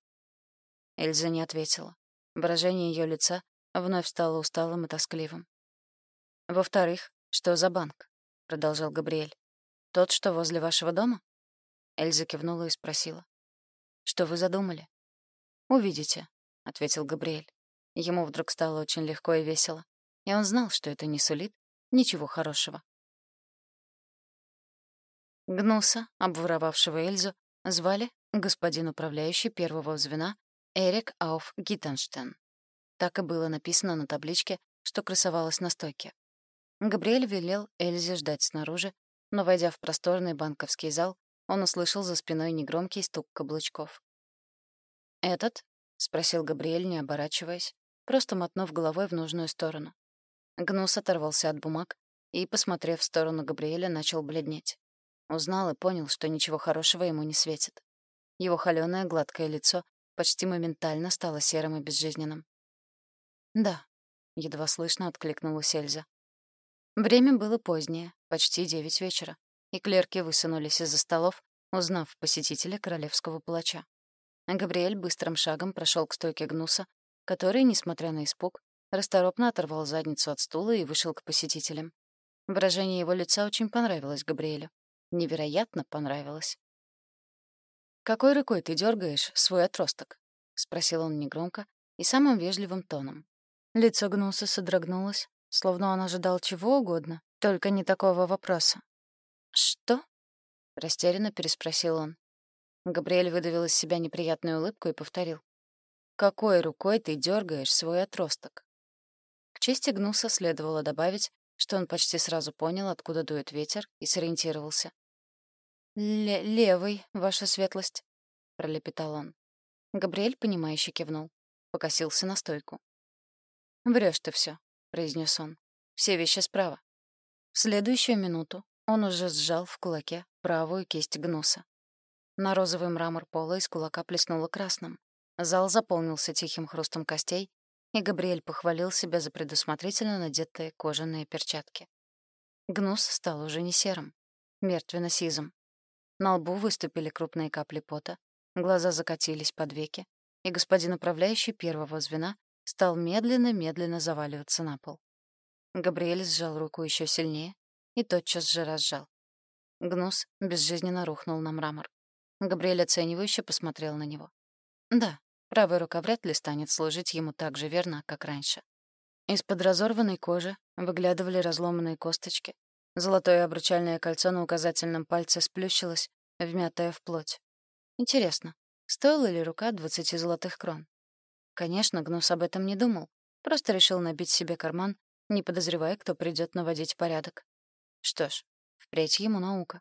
Эльза не ответила. Выражение её лица вновь стало усталым и тоскливым. «Во-вторых, что за банк?» — продолжал Габриэль. «Тот, что возле вашего дома?» Эльза кивнула и спросила. «Что вы задумали?» «Увидите», — ответил Габриэль. Ему вдруг стало очень легко и весело, и он знал, что это не сулит ничего хорошего. Гнуса, обворовавшего Эльзу, звали господин управляющий первого звена Эрик Ауф Гиттенштейн. Так и было написано на табличке, что красовалось на стойке. Габриэль велел Эльзе ждать снаружи, но, войдя в просторный банковский зал, он услышал за спиной негромкий стук каблучков. «Этот?» — спросил Габриэль, не оборачиваясь, просто мотнув головой в нужную сторону. Гнус оторвался от бумаг и, посмотрев в сторону Габриэля, начал бледнеть. Узнал и понял, что ничего хорошего ему не светит. Его холёное гладкое лицо почти моментально стало серым и безжизненным. «Да», — едва слышно откликнулась Эльза. Время было позднее, почти девять вечера, и клерки высунулись из-за столов, узнав посетителя королевского палача. Габриэль быстрым шагом прошел к стойке Гнуса, который, несмотря на испуг, расторопно оторвал задницу от стула и вышел к посетителям. Выражение его лица очень понравилось Габриэлю. Невероятно понравилось. «Какой рукой ты дергаешь свой отросток?» — спросил он негромко и самым вежливым тоном. Лицо Гнуса содрогнулось, словно он ожидал чего угодно, только не такого вопроса. «Что?» — растерянно переспросил он. Габриэль выдавил из себя неприятную улыбку и повторил. «Какой рукой ты дергаешь свой отросток?» К чести Гнуса следовало добавить, что он почти сразу понял, откуда дует ветер, и сориентировался. «Левый, ваша светлость», — пролепетал он. Габриэль, понимающе кивнул, покосился на стойку. «Врёшь ты всё», — произнес он. «Все вещи справа». В следующую минуту он уже сжал в кулаке правую кисть гнуса. На розовый мрамор пола из кулака плеснуло красным. Зал заполнился тихим хрустом костей, и Габриэль похвалил себя за предусмотрительно надетые кожаные перчатки. Гнус стал уже не серым, мертвенно-сизым. На лбу выступили крупные капли пота, глаза закатились под веки, и господин управляющий первого звена стал медленно-медленно заваливаться на пол. Габриэль сжал руку еще сильнее и тотчас же разжал. Гнус безжизненно рухнул на мрамор. Габриэль оценивающе посмотрел на него. Да, правая рука вряд ли станет служить ему так же верно, как раньше. Из-под разорванной кожи выглядывали разломанные косточки. Золотое обручальное кольцо на указательном пальце сплющилось, вмятое в плоть. Интересно, стоила ли рука двадцати золотых крон? Конечно, Гнус об этом не думал. Просто решил набить себе карман, не подозревая, кто придёт наводить порядок. Что ж, впредь ему наука.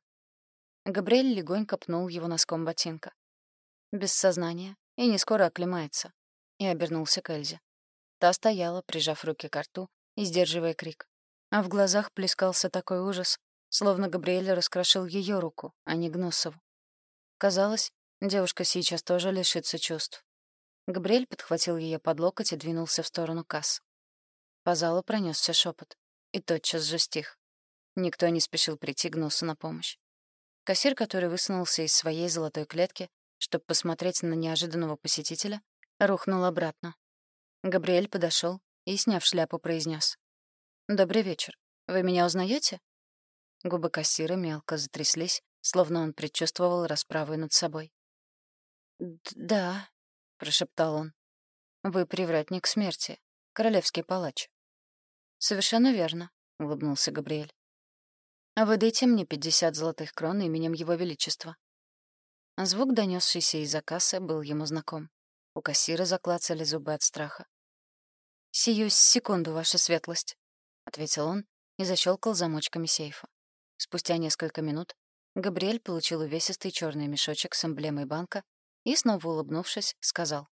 Габриэль легонько пнул его носком ботинка. Без сознания и не скоро оклемается. И обернулся к Эльзе. Та стояла, прижав руки к рту и сдерживая крик. А в глазах плескался такой ужас, словно Габриэль раскрошил её руку, а не Гнусову. Казалось, девушка сейчас тоже лишится чувств. Габриэль подхватил ее под локоть и двинулся в сторону касс. По залу пронесся шепот, и тотчас же стих. Никто не спешил прийти Гнусу на помощь. Кассир, который высунулся из своей золотой клетки, чтобы посмотреть на неожиданного посетителя, рухнул обратно. Габриэль подошел и, сняв шляпу, произнес: «Добрый вечер. Вы меня узнаете? Губы кассира мелко затряслись, словно он предчувствовал расправу над собой. «Да», — прошептал он. «Вы привратник смерти, королевский палач». «Совершенно верно», — улыбнулся Габриэль. «А «Выдайте мне пятьдесят золотых крон именем Его Величества». Звук, донесшийся из-за кассы, был ему знаком. У кассира заклацали зубы от страха. «Сию секунду, ваша светлость», — ответил он и защелкал замочками сейфа. Спустя несколько минут Габриэль получил увесистый черный мешочек с эмблемой банка и, снова улыбнувшись, сказал.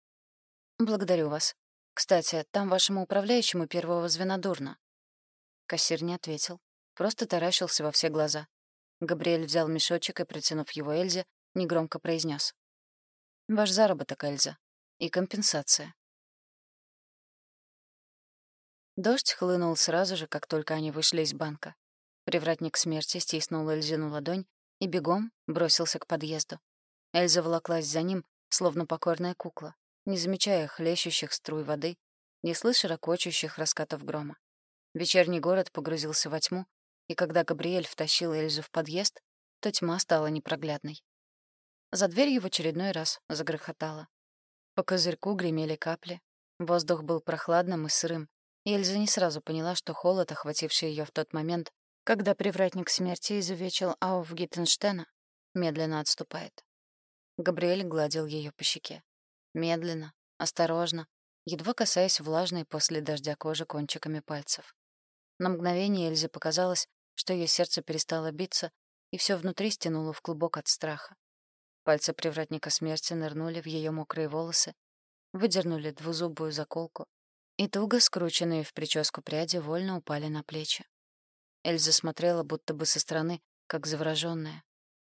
«Благодарю вас. Кстати, там вашему управляющему первого звена дурно». Кассир не ответил, просто таращился во все глаза. Габриэль взял мешочек и, протянув его Эльзе, негромко произнес: «Ваш заработок, Эльза. И компенсация». Дождь хлынул сразу же, как только они вышли из банка. Привратник смерти стиснул Эльзину ладонь и бегом бросился к подъезду. Эльза волоклась за ним, словно покорная кукла, не замечая хлещущих струй воды, не слыша ракочущих раскатов грома. Вечерний город погрузился во тьму, и когда Габриэль втащил Эльзу в подъезд, то тьма стала непроглядной. За дверью в очередной раз загрохотало. По козырьку гремели капли, воздух был прохладным и сырым, Эльза не сразу поняла, что холод, охвативший ее в тот момент, когда привратник смерти изувечил Ауф Гиттенштена, медленно отступает. Габриэль гладил ее по щеке. Медленно, осторожно, едва касаясь влажной после дождя кожи кончиками пальцев. На мгновение Эльзе показалось, что ее сердце перестало биться, и все внутри стянуло в клубок от страха. Пальцы привратника смерти нырнули в ее мокрые волосы, выдернули двузубую заколку, и туго скрученные в прическу пряди вольно упали на плечи. Эльза смотрела будто бы со стороны, как заворожённая.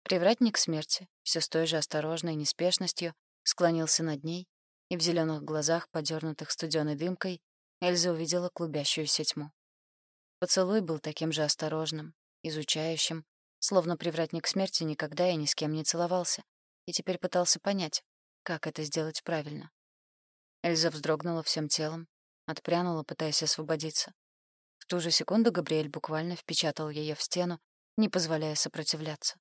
Привратник смерти, все с той же осторожной неспешностью, склонился над ней, и в зеленых глазах, подернутых студеной дымкой, Эльза увидела клубящуюся тьму. Поцелуй был таким же осторожным, изучающим, словно привратник смерти никогда и ни с кем не целовался, и теперь пытался понять, как это сделать правильно. Эльза вздрогнула всем телом, отпрянула, пытаясь освободиться ту же секунду Габриэль буквально впечатал ее в стену, не позволяя сопротивляться.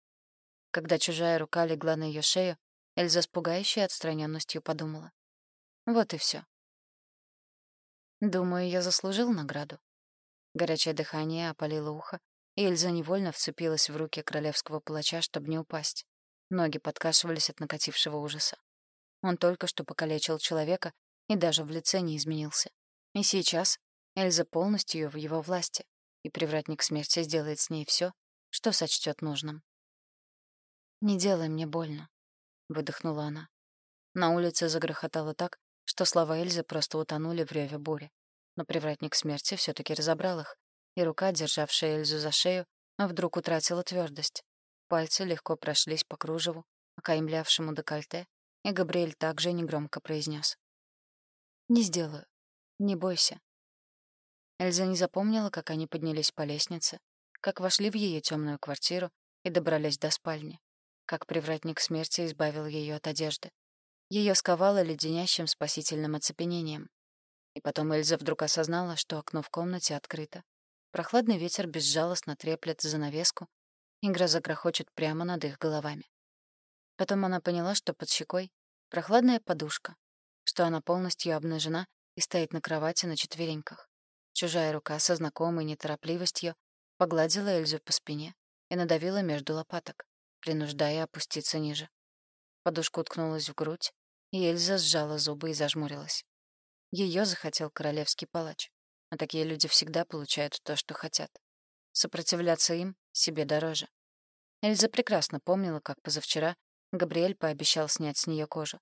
Когда чужая рука легла на ее шею, Эльза с пугающей отстраненностью подумала. Вот и все. Думаю, я заслужил награду. Горячее дыхание опалило ухо, и Эльза невольно вцепилась в руки королевского палача, чтобы не упасть. Ноги подкашивались от накатившего ужаса. Он только что покалечил человека и даже в лице не изменился. И сейчас, Эльза полностью в его власти, и привратник смерти сделает с ней все, что сочтет нужным. «Не делай мне больно», — выдохнула она. На улице загрохотало так, что слова Эльзы просто утонули в реве бури. Но привратник смерти все таки разобрал их, и рука, державшая Эльзу за шею, вдруг утратила твердость. Пальцы легко прошлись по кружеву, окаймлявшему декольте, и Габриэль также негромко произнес: «Не сделаю. Не бойся. Эльза не запомнила, как они поднялись по лестнице, как вошли в ее темную квартиру и добрались до спальни, как привратник смерти избавил ее от одежды. Ее сковало леденящим спасительным оцепенением. И потом Эльза вдруг осознала, что окно в комнате открыто. Прохладный ветер безжалостно треплет занавеску, и гроза грохочет прямо над их головами. Потом она поняла, что под щекой прохладная подушка, что она полностью обнажена и стоит на кровати на четвереньках. Чужая рука со знакомой неторопливостью погладила Эльзу по спине и надавила между лопаток, принуждая опуститься ниже. Подушка уткнулась в грудь, и Эльза сжала зубы и зажмурилась. Ее захотел королевский палач, а такие люди всегда получают то, что хотят. Сопротивляться им себе дороже. Эльза прекрасно помнила, как позавчера Габриэль пообещал снять с нее кожу.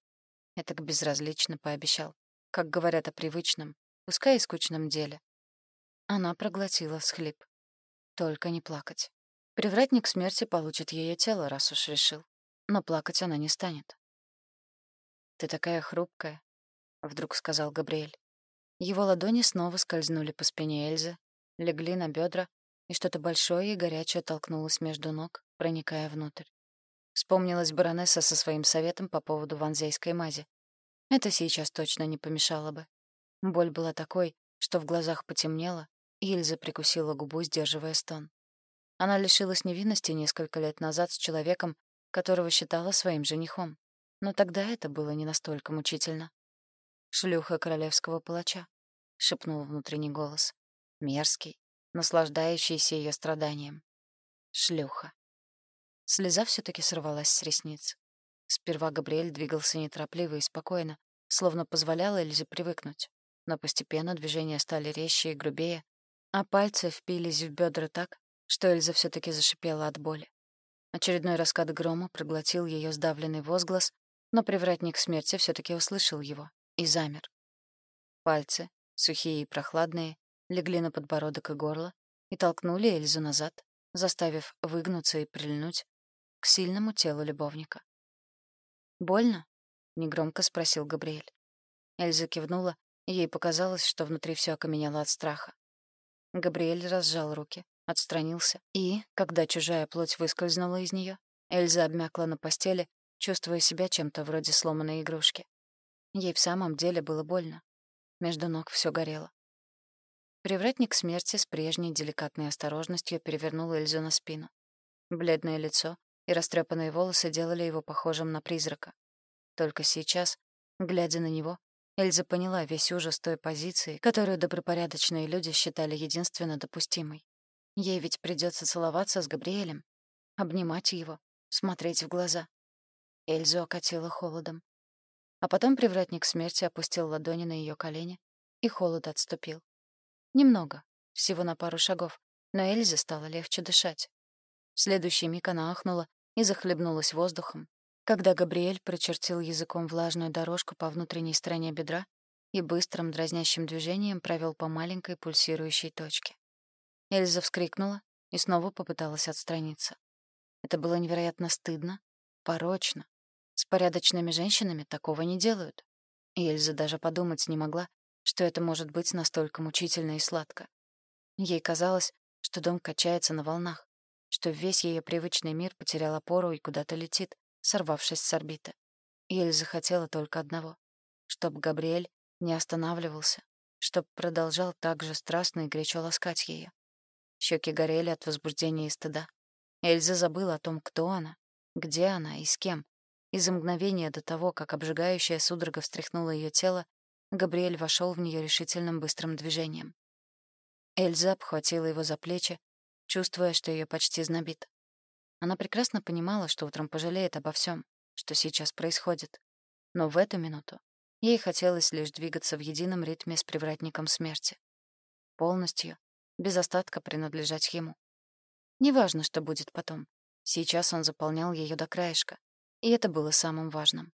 Это безразлично пообещал, как говорят о привычном, пускай и скучном деле, она проглотила всхлип. Только не плакать. Привратник смерти получит ее тело, раз уж решил. Но плакать она не станет. «Ты такая хрупкая», — вдруг сказал Габриэль. Его ладони снова скользнули по спине Эльзы, легли на бедра, и что-то большое и горячее толкнулось между ног, проникая внутрь. Вспомнилась баронесса со своим советом по поводу ванзейской мази. Это сейчас точно не помешало бы. Боль была такой, что в глазах потемнело, и Ильза прикусила губу, сдерживая стон. Она лишилась невинности несколько лет назад с человеком, которого считала своим женихом. Но тогда это было не настолько мучительно. «Шлюха королевского палача», — шепнул внутренний голос. Мерзкий, наслаждающийся ее страданием. Шлюха. Слеза все таки сорвалась с ресниц. Сперва Габриэль двигался неторопливо и спокойно, словно позволял Эльзе привыкнуть. Но постепенно движения стали резче и грубее, а пальцы впились в бедра так, что Эльза все таки зашипела от боли. Очередной раскат грома проглотил ее сдавленный возглас, но привратник смерти все таки услышал его и замер. Пальцы, сухие и прохладные, легли на подбородок и горло и толкнули Эльзу назад, заставив выгнуться и прильнуть к сильному телу любовника. «Больно?» — негромко спросил Габриэль. Эльза кивнула, и ей показалось, что внутри все окаменело от страха. Габриэль разжал руки, отстранился, и, когда чужая плоть выскользнула из нее, Эльза обмякла на постели, чувствуя себя чем-то вроде сломанной игрушки. Ей в самом деле было больно. Между ног все горело. Привратник смерти с прежней деликатной осторожностью перевернул Эльзу на спину. Бледное лицо и растрепанные волосы делали его похожим на призрака. Только сейчас, глядя на него, Эльза поняла весь ужас той позиции, которую добропорядочные люди считали единственно допустимой. Ей ведь придется целоваться с Габриэлем, обнимать его, смотреть в глаза. Эльзу окатило холодом. А потом привратник смерти опустил ладони на ее колени, и холод отступил. Немного, всего на пару шагов, но Эльзе стало легче дышать. В следующий миг она ахнула и захлебнулась воздухом, когда Габриэль прочертил языком влажную дорожку по внутренней стороне бедра и быстрым дразнящим движением провел по маленькой пульсирующей точке. Эльза вскрикнула и снова попыталась отстраниться. Это было невероятно стыдно, порочно. С порядочными женщинами такого не делают. И Эльза даже подумать не могла, что это может быть настолько мучительно и сладко. Ей казалось, что дом качается на волнах, что весь ее привычный мир потерял опору и куда-то летит, сорвавшись с орбиты. И Эльза хотела только одного — чтобы Габриэль не останавливался, чтобы продолжал так же страстно и горячо ласкать ее. Щеки горели от возбуждения и стыда. Эльза забыла о том, кто она, где она и с кем. И за мгновение до того, как обжигающая судорога встряхнула ее тело, Габриэль вошел в нее решительным быстрым движением. Эльза обхватила его за плечи, чувствуя, что ее почти знобит. Она прекрасно понимала, что утром пожалеет обо всем, что сейчас происходит. Но в эту минуту ей хотелось лишь двигаться в едином ритме с привратником смерти. Полностью, без остатка принадлежать ему. Неважно, что будет потом. Сейчас он заполнял ее до краешка, и это было самым важным.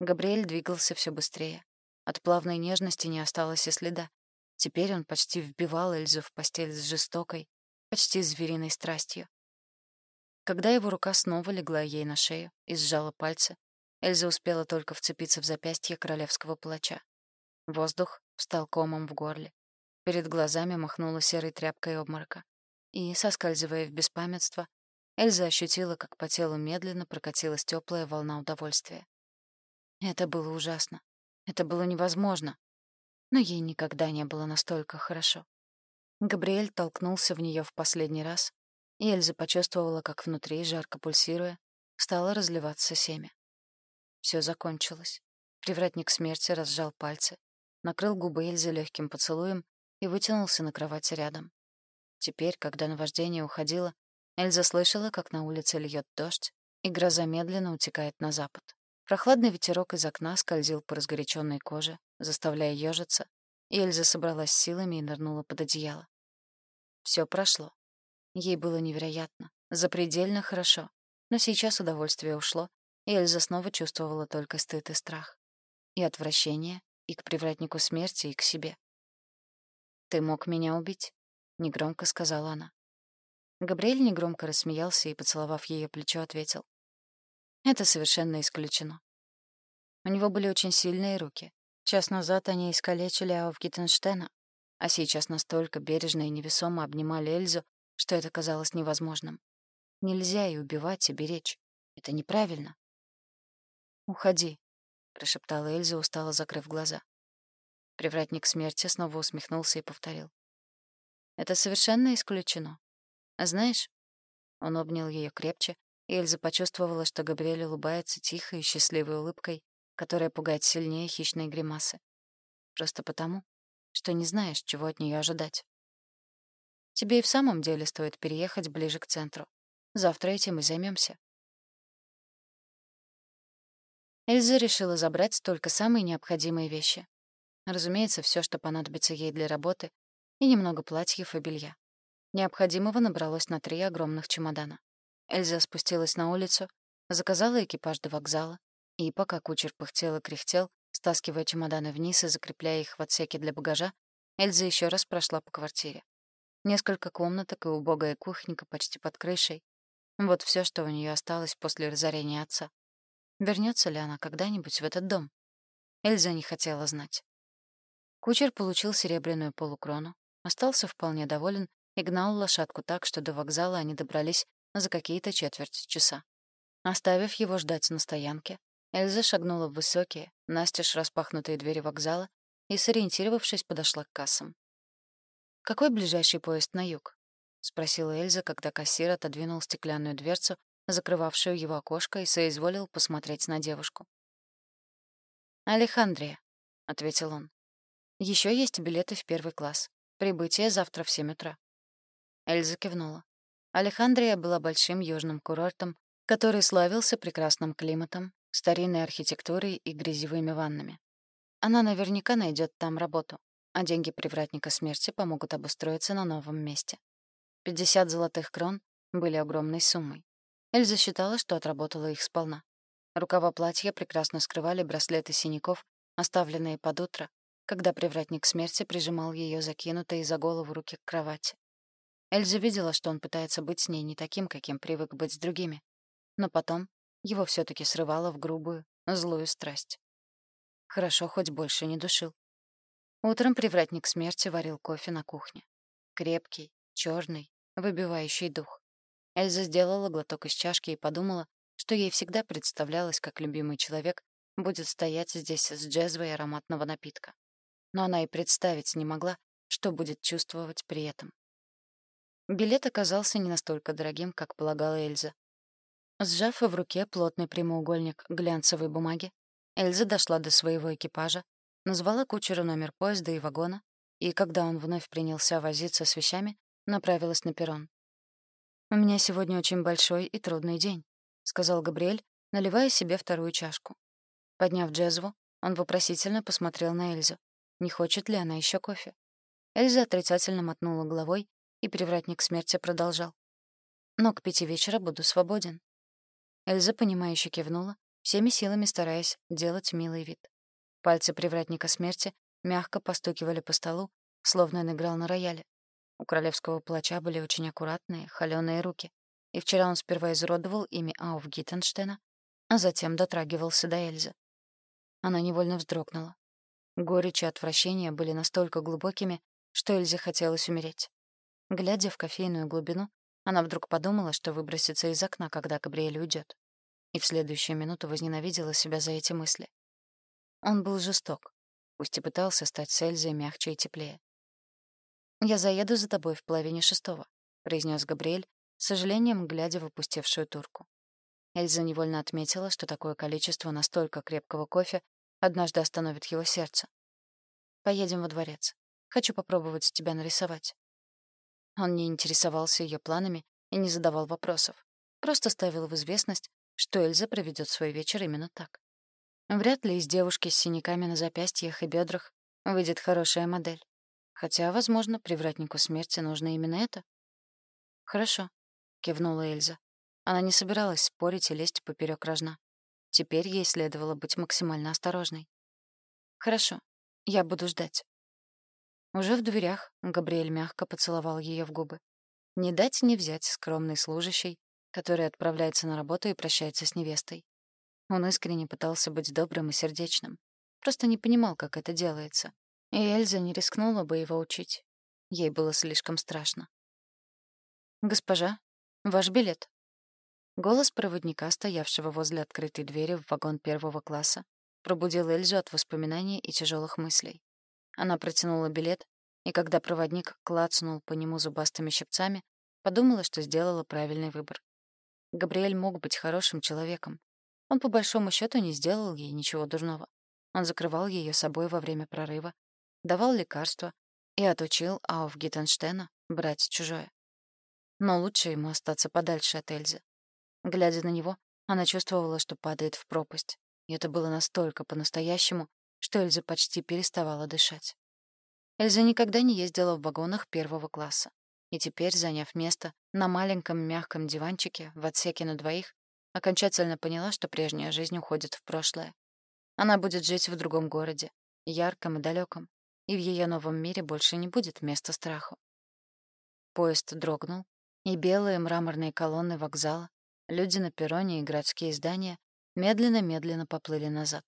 Габриэль двигался все быстрее. От плавной нежности не осталось и следа. Теперь он почти вбивал Эльзу в постель с жестокой, почти звериной страстью. Когда его рука снова легла ей на шею и сжала пальцы, Эльза успела только вцепиться в запястье королевского палача. Воздух встал комом в горле. Перед глазами махнула серой тряпкой обморока. И, соскальзывая в беспамятство, Эльза ощутила, как по телу медленно прокатилась теплая волна удовольствия. Это было ужасно. Это было невозможно. Но ей никогда не было настолько хорошо. Габриэль толкнулся в нее в последний раз, и Эльза почувствовала, как внутри, жарко пульсируя, стало разливаться семя. Все закончилось. Привратник смерти разжал пальцы, накрыл губы Эльзы легким поцелуем и вытянулся на кровати рядом. Теперь, когда наваждение уходило, Эльза слышала, как на улице льет дождь, и гроза медленно утекает на запад. Прохладный ветерок из окна скользил по разгоряченной коже, заставляя ежиться, и Эльза собралась силами и нырнула под одеяло. Все прошло. Ей было невероятно, запредельно хорошо, но сейчас удовольствие ушло, и Эльза снова чувствовала только стыд и страх. И отвращение, и к привратнику смерти, и к себе. «Ты мог меня убить», — негромко сказала она. Габриэль негромко рассмеялся и, поцеловав ее плечо, ответил. Это совершенно исключено. У него были очень сильные руки. Час назад они искалечили Ауфгиттенштена, а сейчас настолько бережно и невесомо обнимали Эльзу, что это казалось невозможным. Нельзя и убивать, и беречь. Это неправильно. «Уходи», — прошептала Эльза, устало закрыв глаза. Привратник смерти снова усмехнулся и повторил. «Это совершенно исключено. А знаешь...» Он обнял ее крепче, Эльза почувствовала, что Габриэль улыбается тихой и счастливой улыбкой, которая пугает сильнее хищной гримасы. Просто потому, что не знаешь, чего от нее ожидать. Тебе и в самом деле стоит переехать ближе к центру. Завтра этим и займемся. Эльза решила забрать только самые необходимые вещи. Разумеется, все, что понадобится ей для работы, и немного платьев и белья. Необходимого набралось на три огромных чемодана. Эльза спустилась на улицу, заказала экипаж до вокзала, и пока кучер пыхтел и кряхтел, стаскивая чемоданы вниз и закрепляя их в отсеке для багажа, Эльза еще раз прошла по квартире. Несколько комнаток и убогая кухонька почти под крышей. Вот все, что у нее осталось после разорения отца. Вернется ли она когда-нибудь в этот дом? Эльза не хотела знать. Кучер получил серебряную полукрону, остался вполне доволен и гнал лошадку так, что до вокзала они добрались за какие-то четверть часа. Оставив его ждать на стоянке, Эльза шагнула в высокие, настежь распахнутые двери вокзала и, сориентировавшись, подошла к кассам. «Какой ближайший поезд на юг?» — спросила Эльза, когда кассир отодвинул стеклянную дверцу, закрывавшую его окошко, и соизволил посмотреть на девушку. «Алехандрия», — ответил он. Еще есть билеты в первый класс. Прибытие завтра в семь утра». Эльза кивнула. Алехандрия была большим южным курортом, который славился прекрасным климатом, старинной архитектурой и грязевыми ваннами. Она наверняка найдет там работу, а деньги привратника смерти помогут обустроиться на новом месте. 50 золотых крон были огромной суммой. Эльза считала, что отработала их сполна. Рукава платья прекрасно скрывали браслеты синяков, оставленные под утро, когда привратник смерти прижимал ее закинутой за голову руки к кровати. Эльза видела, что он пытается быть с ней не таким, каким привык быть с другими. Но потом его все таки срывало в грубую, злую страсть. Хорошо, хоть больше не душил. Утром привратник смерти варил кофе на кухне. Крепкий, черный, выбивающий дух. Эльза сделала глоток из чашки и подумала, что ей всегда представлялось, как любимый человек будет стоять здесь с джезвой ароматного напитка. Но она и представить не могла, что будет чувствовать при этом. Билет оказался не настолько дорогим, как полагала Эльза. Сжав в руке плотный прямоугольник глянцевой бумаги, Эльза дошла до своего экипажа, назвала кучеру номер поезда и вагона, и, когда он вновь принялся возиться с вещами, направилась на перрон. «У меня сегодня очень большой и трудный день», — сказал Габриэль, наливая себе вторую чашку. Подняв джезву, он вопросительно посмотрел на Эльзу. Не хочет ли она еще кофе? Эльза отрицательно мотнула головой и привратник смерти продолжал. «Но к пяти вечера буду свободен». Эльза, понимающе кивнула, всеми силами стараясь делать милый вид. Пальцы привратника смерти мягко постукивали по столу, словно он играл на рояле. У королевского плача были очень аккуратные, холёные руки, и вчера он сперва изуродовал ими Ауф Гиттенштейна, а затем дотрагивался до Эльзы. Она невольно вздрогнула. Горечь и отвращение были настолько глубокими, что Эльзе хотелось умереть. Глядя в кофейную глубину, она вдруг подумала, что выбросится из окна, когда Габриэль уйдет. И в следующую минуту возненавидела себя за эти мысли. Он был жесток, пусть и пытался стать с Эльзой мягче и теплее. «Я заеду за тобой в половине шестого», — произнес Габриэль, с сожалением глядя в опустевшую турку. Эльза невольно отметила, что такое количество настолько крепкого кофе однажды остановит его сердце. «Поедем во дворец. Хочу попробовать тебя нарисовать». Он не интересовался ее планами и не задавал вопросов. Просто ставил в известность, что Эльза проведет свой вечер именно так. Вряд ли из девушки с синяками на запястьях и бедрах выйдет хорошая модель. Хотя, возможно, привратнику смерти нужно именно это. «Хорошо», — кивнула Эльза. Она не собиралась спорить и лезть поперек рожна. Теперь ей следовало быть максимально осторожной. «Хорошо, я буду ждать». Уже в дверях Габриэль мягко поцеловал ее в губы. Не дать не взять скромный служащий, который отправляется на работу и прощается с невестой. Он искренне пытался быть добрым и сердечным. Просто не понимал, как это делается. И Эльза не рискнула бы его учить. Ей было слишком страшно. «Госпожа, ваш билет». Голос проводника, стоявшего возле открытой двери в вагон первого класса, пробудил Эльзу от воспоминаний и тяжелых мыслей. Она протянула билет, и когда проводник клацнул по нему зубастыми щипцами, подумала, что сделала правильный выбор. Габриэль мог быть хорошим человеком. Он по большому счету не сделал ей ничего дурного. Он закрывал ее собой во время прорыва, давал лекарства и отучил Ауф Гиттенштена брать чужое. Но лучше ему остаться подальше от Эльзы. Глядя на него, она чувствовала, что падает в пропасть. И это было настолько по-настоящему, что Эльза почти переставала дышать. Эльза никогда не ездила в вагонах первого класса. И теперь, заняв место на маленьком мягком диванчике в отсеке на двоих, окончательно поняла, что прежняя жизнь уходит в прошлое. Она будет жить в другом городе, ярком и далеком, и в ее новом мире больше не будет места страху. Поезд дрогнул, и белые мраморные колонны вокзала, люди на перроне и городские здания медленно-медленно поплыли назад.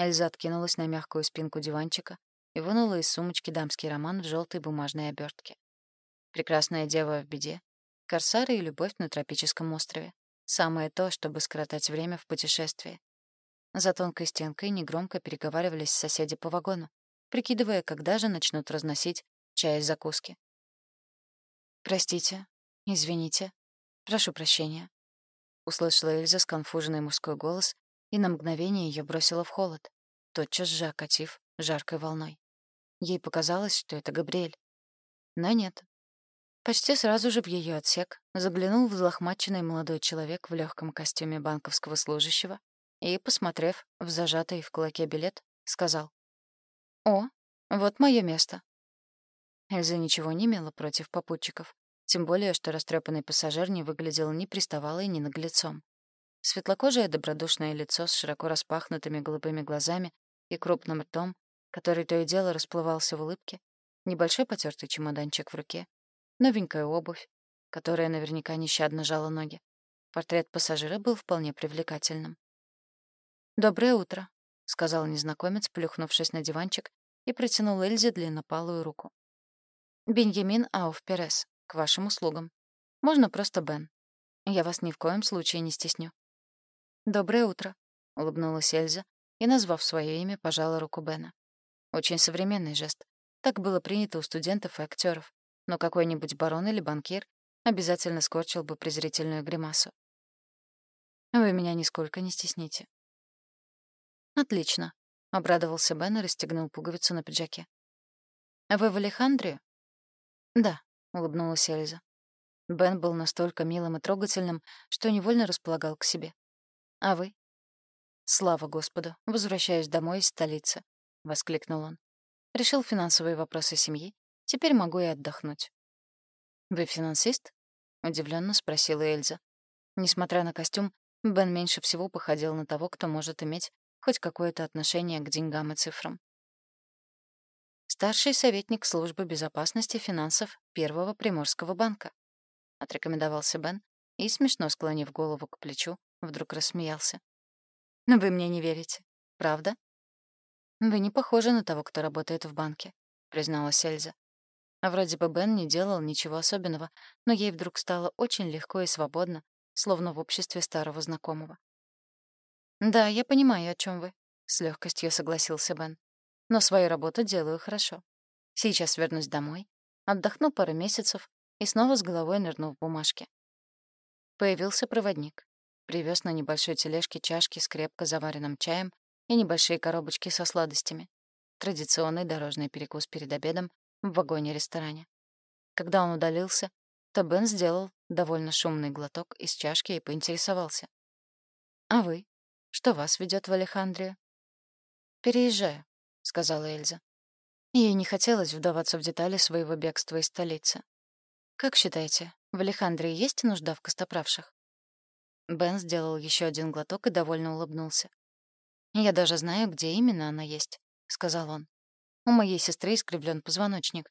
Эльза откинулась на мягкую спинку диванчика и вынула из сумочки дамский роман в желтой бумажной обертке. «Прекрасная дева в беде», «Корсары и любовь на тропическом острове». Самое то, чтобы скоротать время в путешествии. За тонкой стенкой негромко переговаривались соседи по вагону, прикидывая, когда же начнут разносить чай и закуски. «Простите, извините, прошу прощения», — услышала Эльза сконфуженный мужской голос, и на мгновение ее бросило в холод, тотчас же окатив жаркой волной. Ей показалось, что это Габриэль. Но нет. Почти сразу же в ее отсек заглянул взлохмаченный молодой человек в легком костюме банковского служащего и, посмотрев в зажатый в кулаке билет, сказал «О, вот мое место». Эльза ничего не имела против попутчиков, тем более, что растрепанный пассажир не выглядел ни приставалой, ни наглецом. Светлокожее добродушное лицо с широко распахнутыми голубыми глазами и крупным ртом, который то и дело расплывался в улыбке, небольшой потертый чемоданчик в руке, новенькая обувь, которая наверняка нещадно жала ноги. Портрет пассажира был вполне привлекательным. «Доброе утро», — сказал незнакомец, плюхнувшись на диванчик, и протянул Эльзе длиннопалую руку. «Беньямин Ауф Перес, к вашим услугам. Можно просто Бен. Я вас ни в коем случае не стесню». «Доброе утро», — улыбнулась Эльза и, назвав свое имя, пожала руку Бена. Очень современный жест. Так было принято у студентов и актеров, но какой-нибудь барон или банкир обязательно скорчил бы презрительную гримасу. «Вы меня нисколько не стесните». «Отлично», — обрадовался Бен и расстегнул пуговицу на пиджаке. «Вы в Алехандрию?» «Да», — улыбнулась Эльза. Бен был настолько милым и трогательным, что невольно располагал к себе. «А вы?» «Слава Господу, возвращаюсь домой из столицы», — воскликнул он. «Решил финансовые вопросы семьи. Теперь могу и отдохнуть». «Вы финансист?» — удивленно спросила Эльза. Несмотря на костюм, Бен меньше всего походил на того, кто может иметь хоть какое-то отношение к деньгам и цифрам. Старший советник службы безопасности финансов Первого Приморского банка. Отрекомендовался Бен и, смешно склонив голову к плечу, вдруг рассмеялся. «Но вы мне не верите, правда?» «Вы не похожи на того, кто работает в банке», — призналась Эльза. А вроде бы Бен не делал ничего особенного, но ей вдруг стало очень легко и свободно, словно в обществе старого знакомого. «Да, я понимаю, о чем вы», — с легкостью согласился Бен но свою работу делаю хорошо. Сейчас вернусь домой, отдохну пару месяцев и снова с головой нырну в бумажки. Появился проводник. Привез на небольшой тележке чашки с крепко заваренным чаем и небольшие коробочки со сладостями. Традиционный дорожный перекус перед обедом в вагоне-ресторане. Когда он удалился, то Бен сделал довольно шумный глоток из чашки и поинтересовался. «А вы? Что вас ведет в Алехандрию?» «Переезжаю. — сказала Эльза. Ей не хотелось вдаваться в детали своего бегства из столицы. «Как считаете, в Алехандрии есть нужда в костоправших?» Бен сделал еще один глоток и довольно улыбнулся. «Я даже знаю, где именно она есть», — сказал он. «У моей сестры искривлен позвоночник.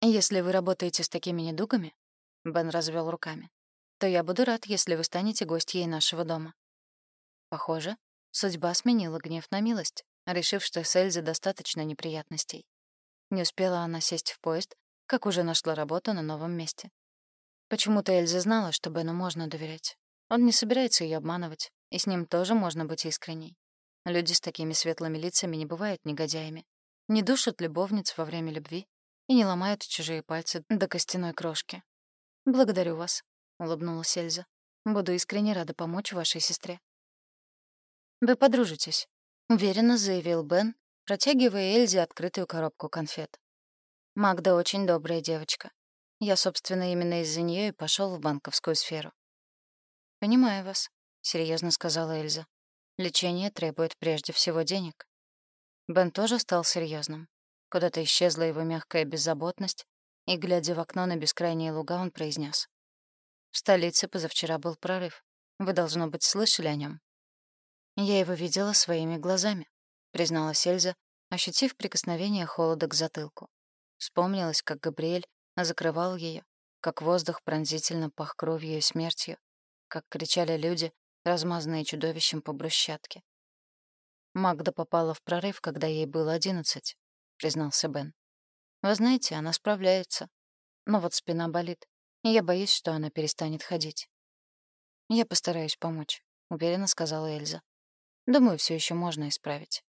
Если вы работаете с такими недугами», — Бен развел руками, «то я буду рад, если вы станете гостьей нашего дома». Похоже, судьба сменила гнев на милость решив, что с Эльзой достаточно неприятностей. Не успела она сесть в поезд, как уже нашла работу на новом месте. Почему-то Эльза знала, что Бену можно доверять. Он не собирается ее обманывать, и с ним тоже можно быть искренней. Люди с такими светлыми лицами не бывают негодяями, не душат любовниц во время любви и не ломают чужие пальцы до костяной крошки. «Благодарю вас», — улыбнулась Эльза. «Буду искренне рада помочь вашей сестре». «Вы подружитесь», — уверенно заявил Бен, протягивая Эльзе открытую коробку конфет. «Магда очень добрая девочка. Я, собственно, именно из-за нее и пошел в банковскую сферу». «Понимаю вас», — серьезно сказала Эльза. «Лечение требует прежде всего денег». Бен тоже стал серьезным. Куда-то исчезла его мягкая беззаботность, и, глядя в окно на бескрайние луга, он произнес: «В столице позавчера был прорыв. Вы, должно быть, слышали о нем. «Я его видела своими глазами», — призналась Эльза, ощутив прикосновение холода к затылку. Вспомнилось, как Габриэль закрывал ее, как воздух пронзительно пах кровью и смертью, как кричали люди, размазанные чудовищем по брусчатке. Магда попала в прорыв, когда ей было одиннадцать, признался Бен. Вы знаете, она справляется. Но вот спина болит, и я боюсь, что она перестанет ходить. Я постараюсь помочь, уверенно сказала Эльза. Думаю, все еще можно исправить.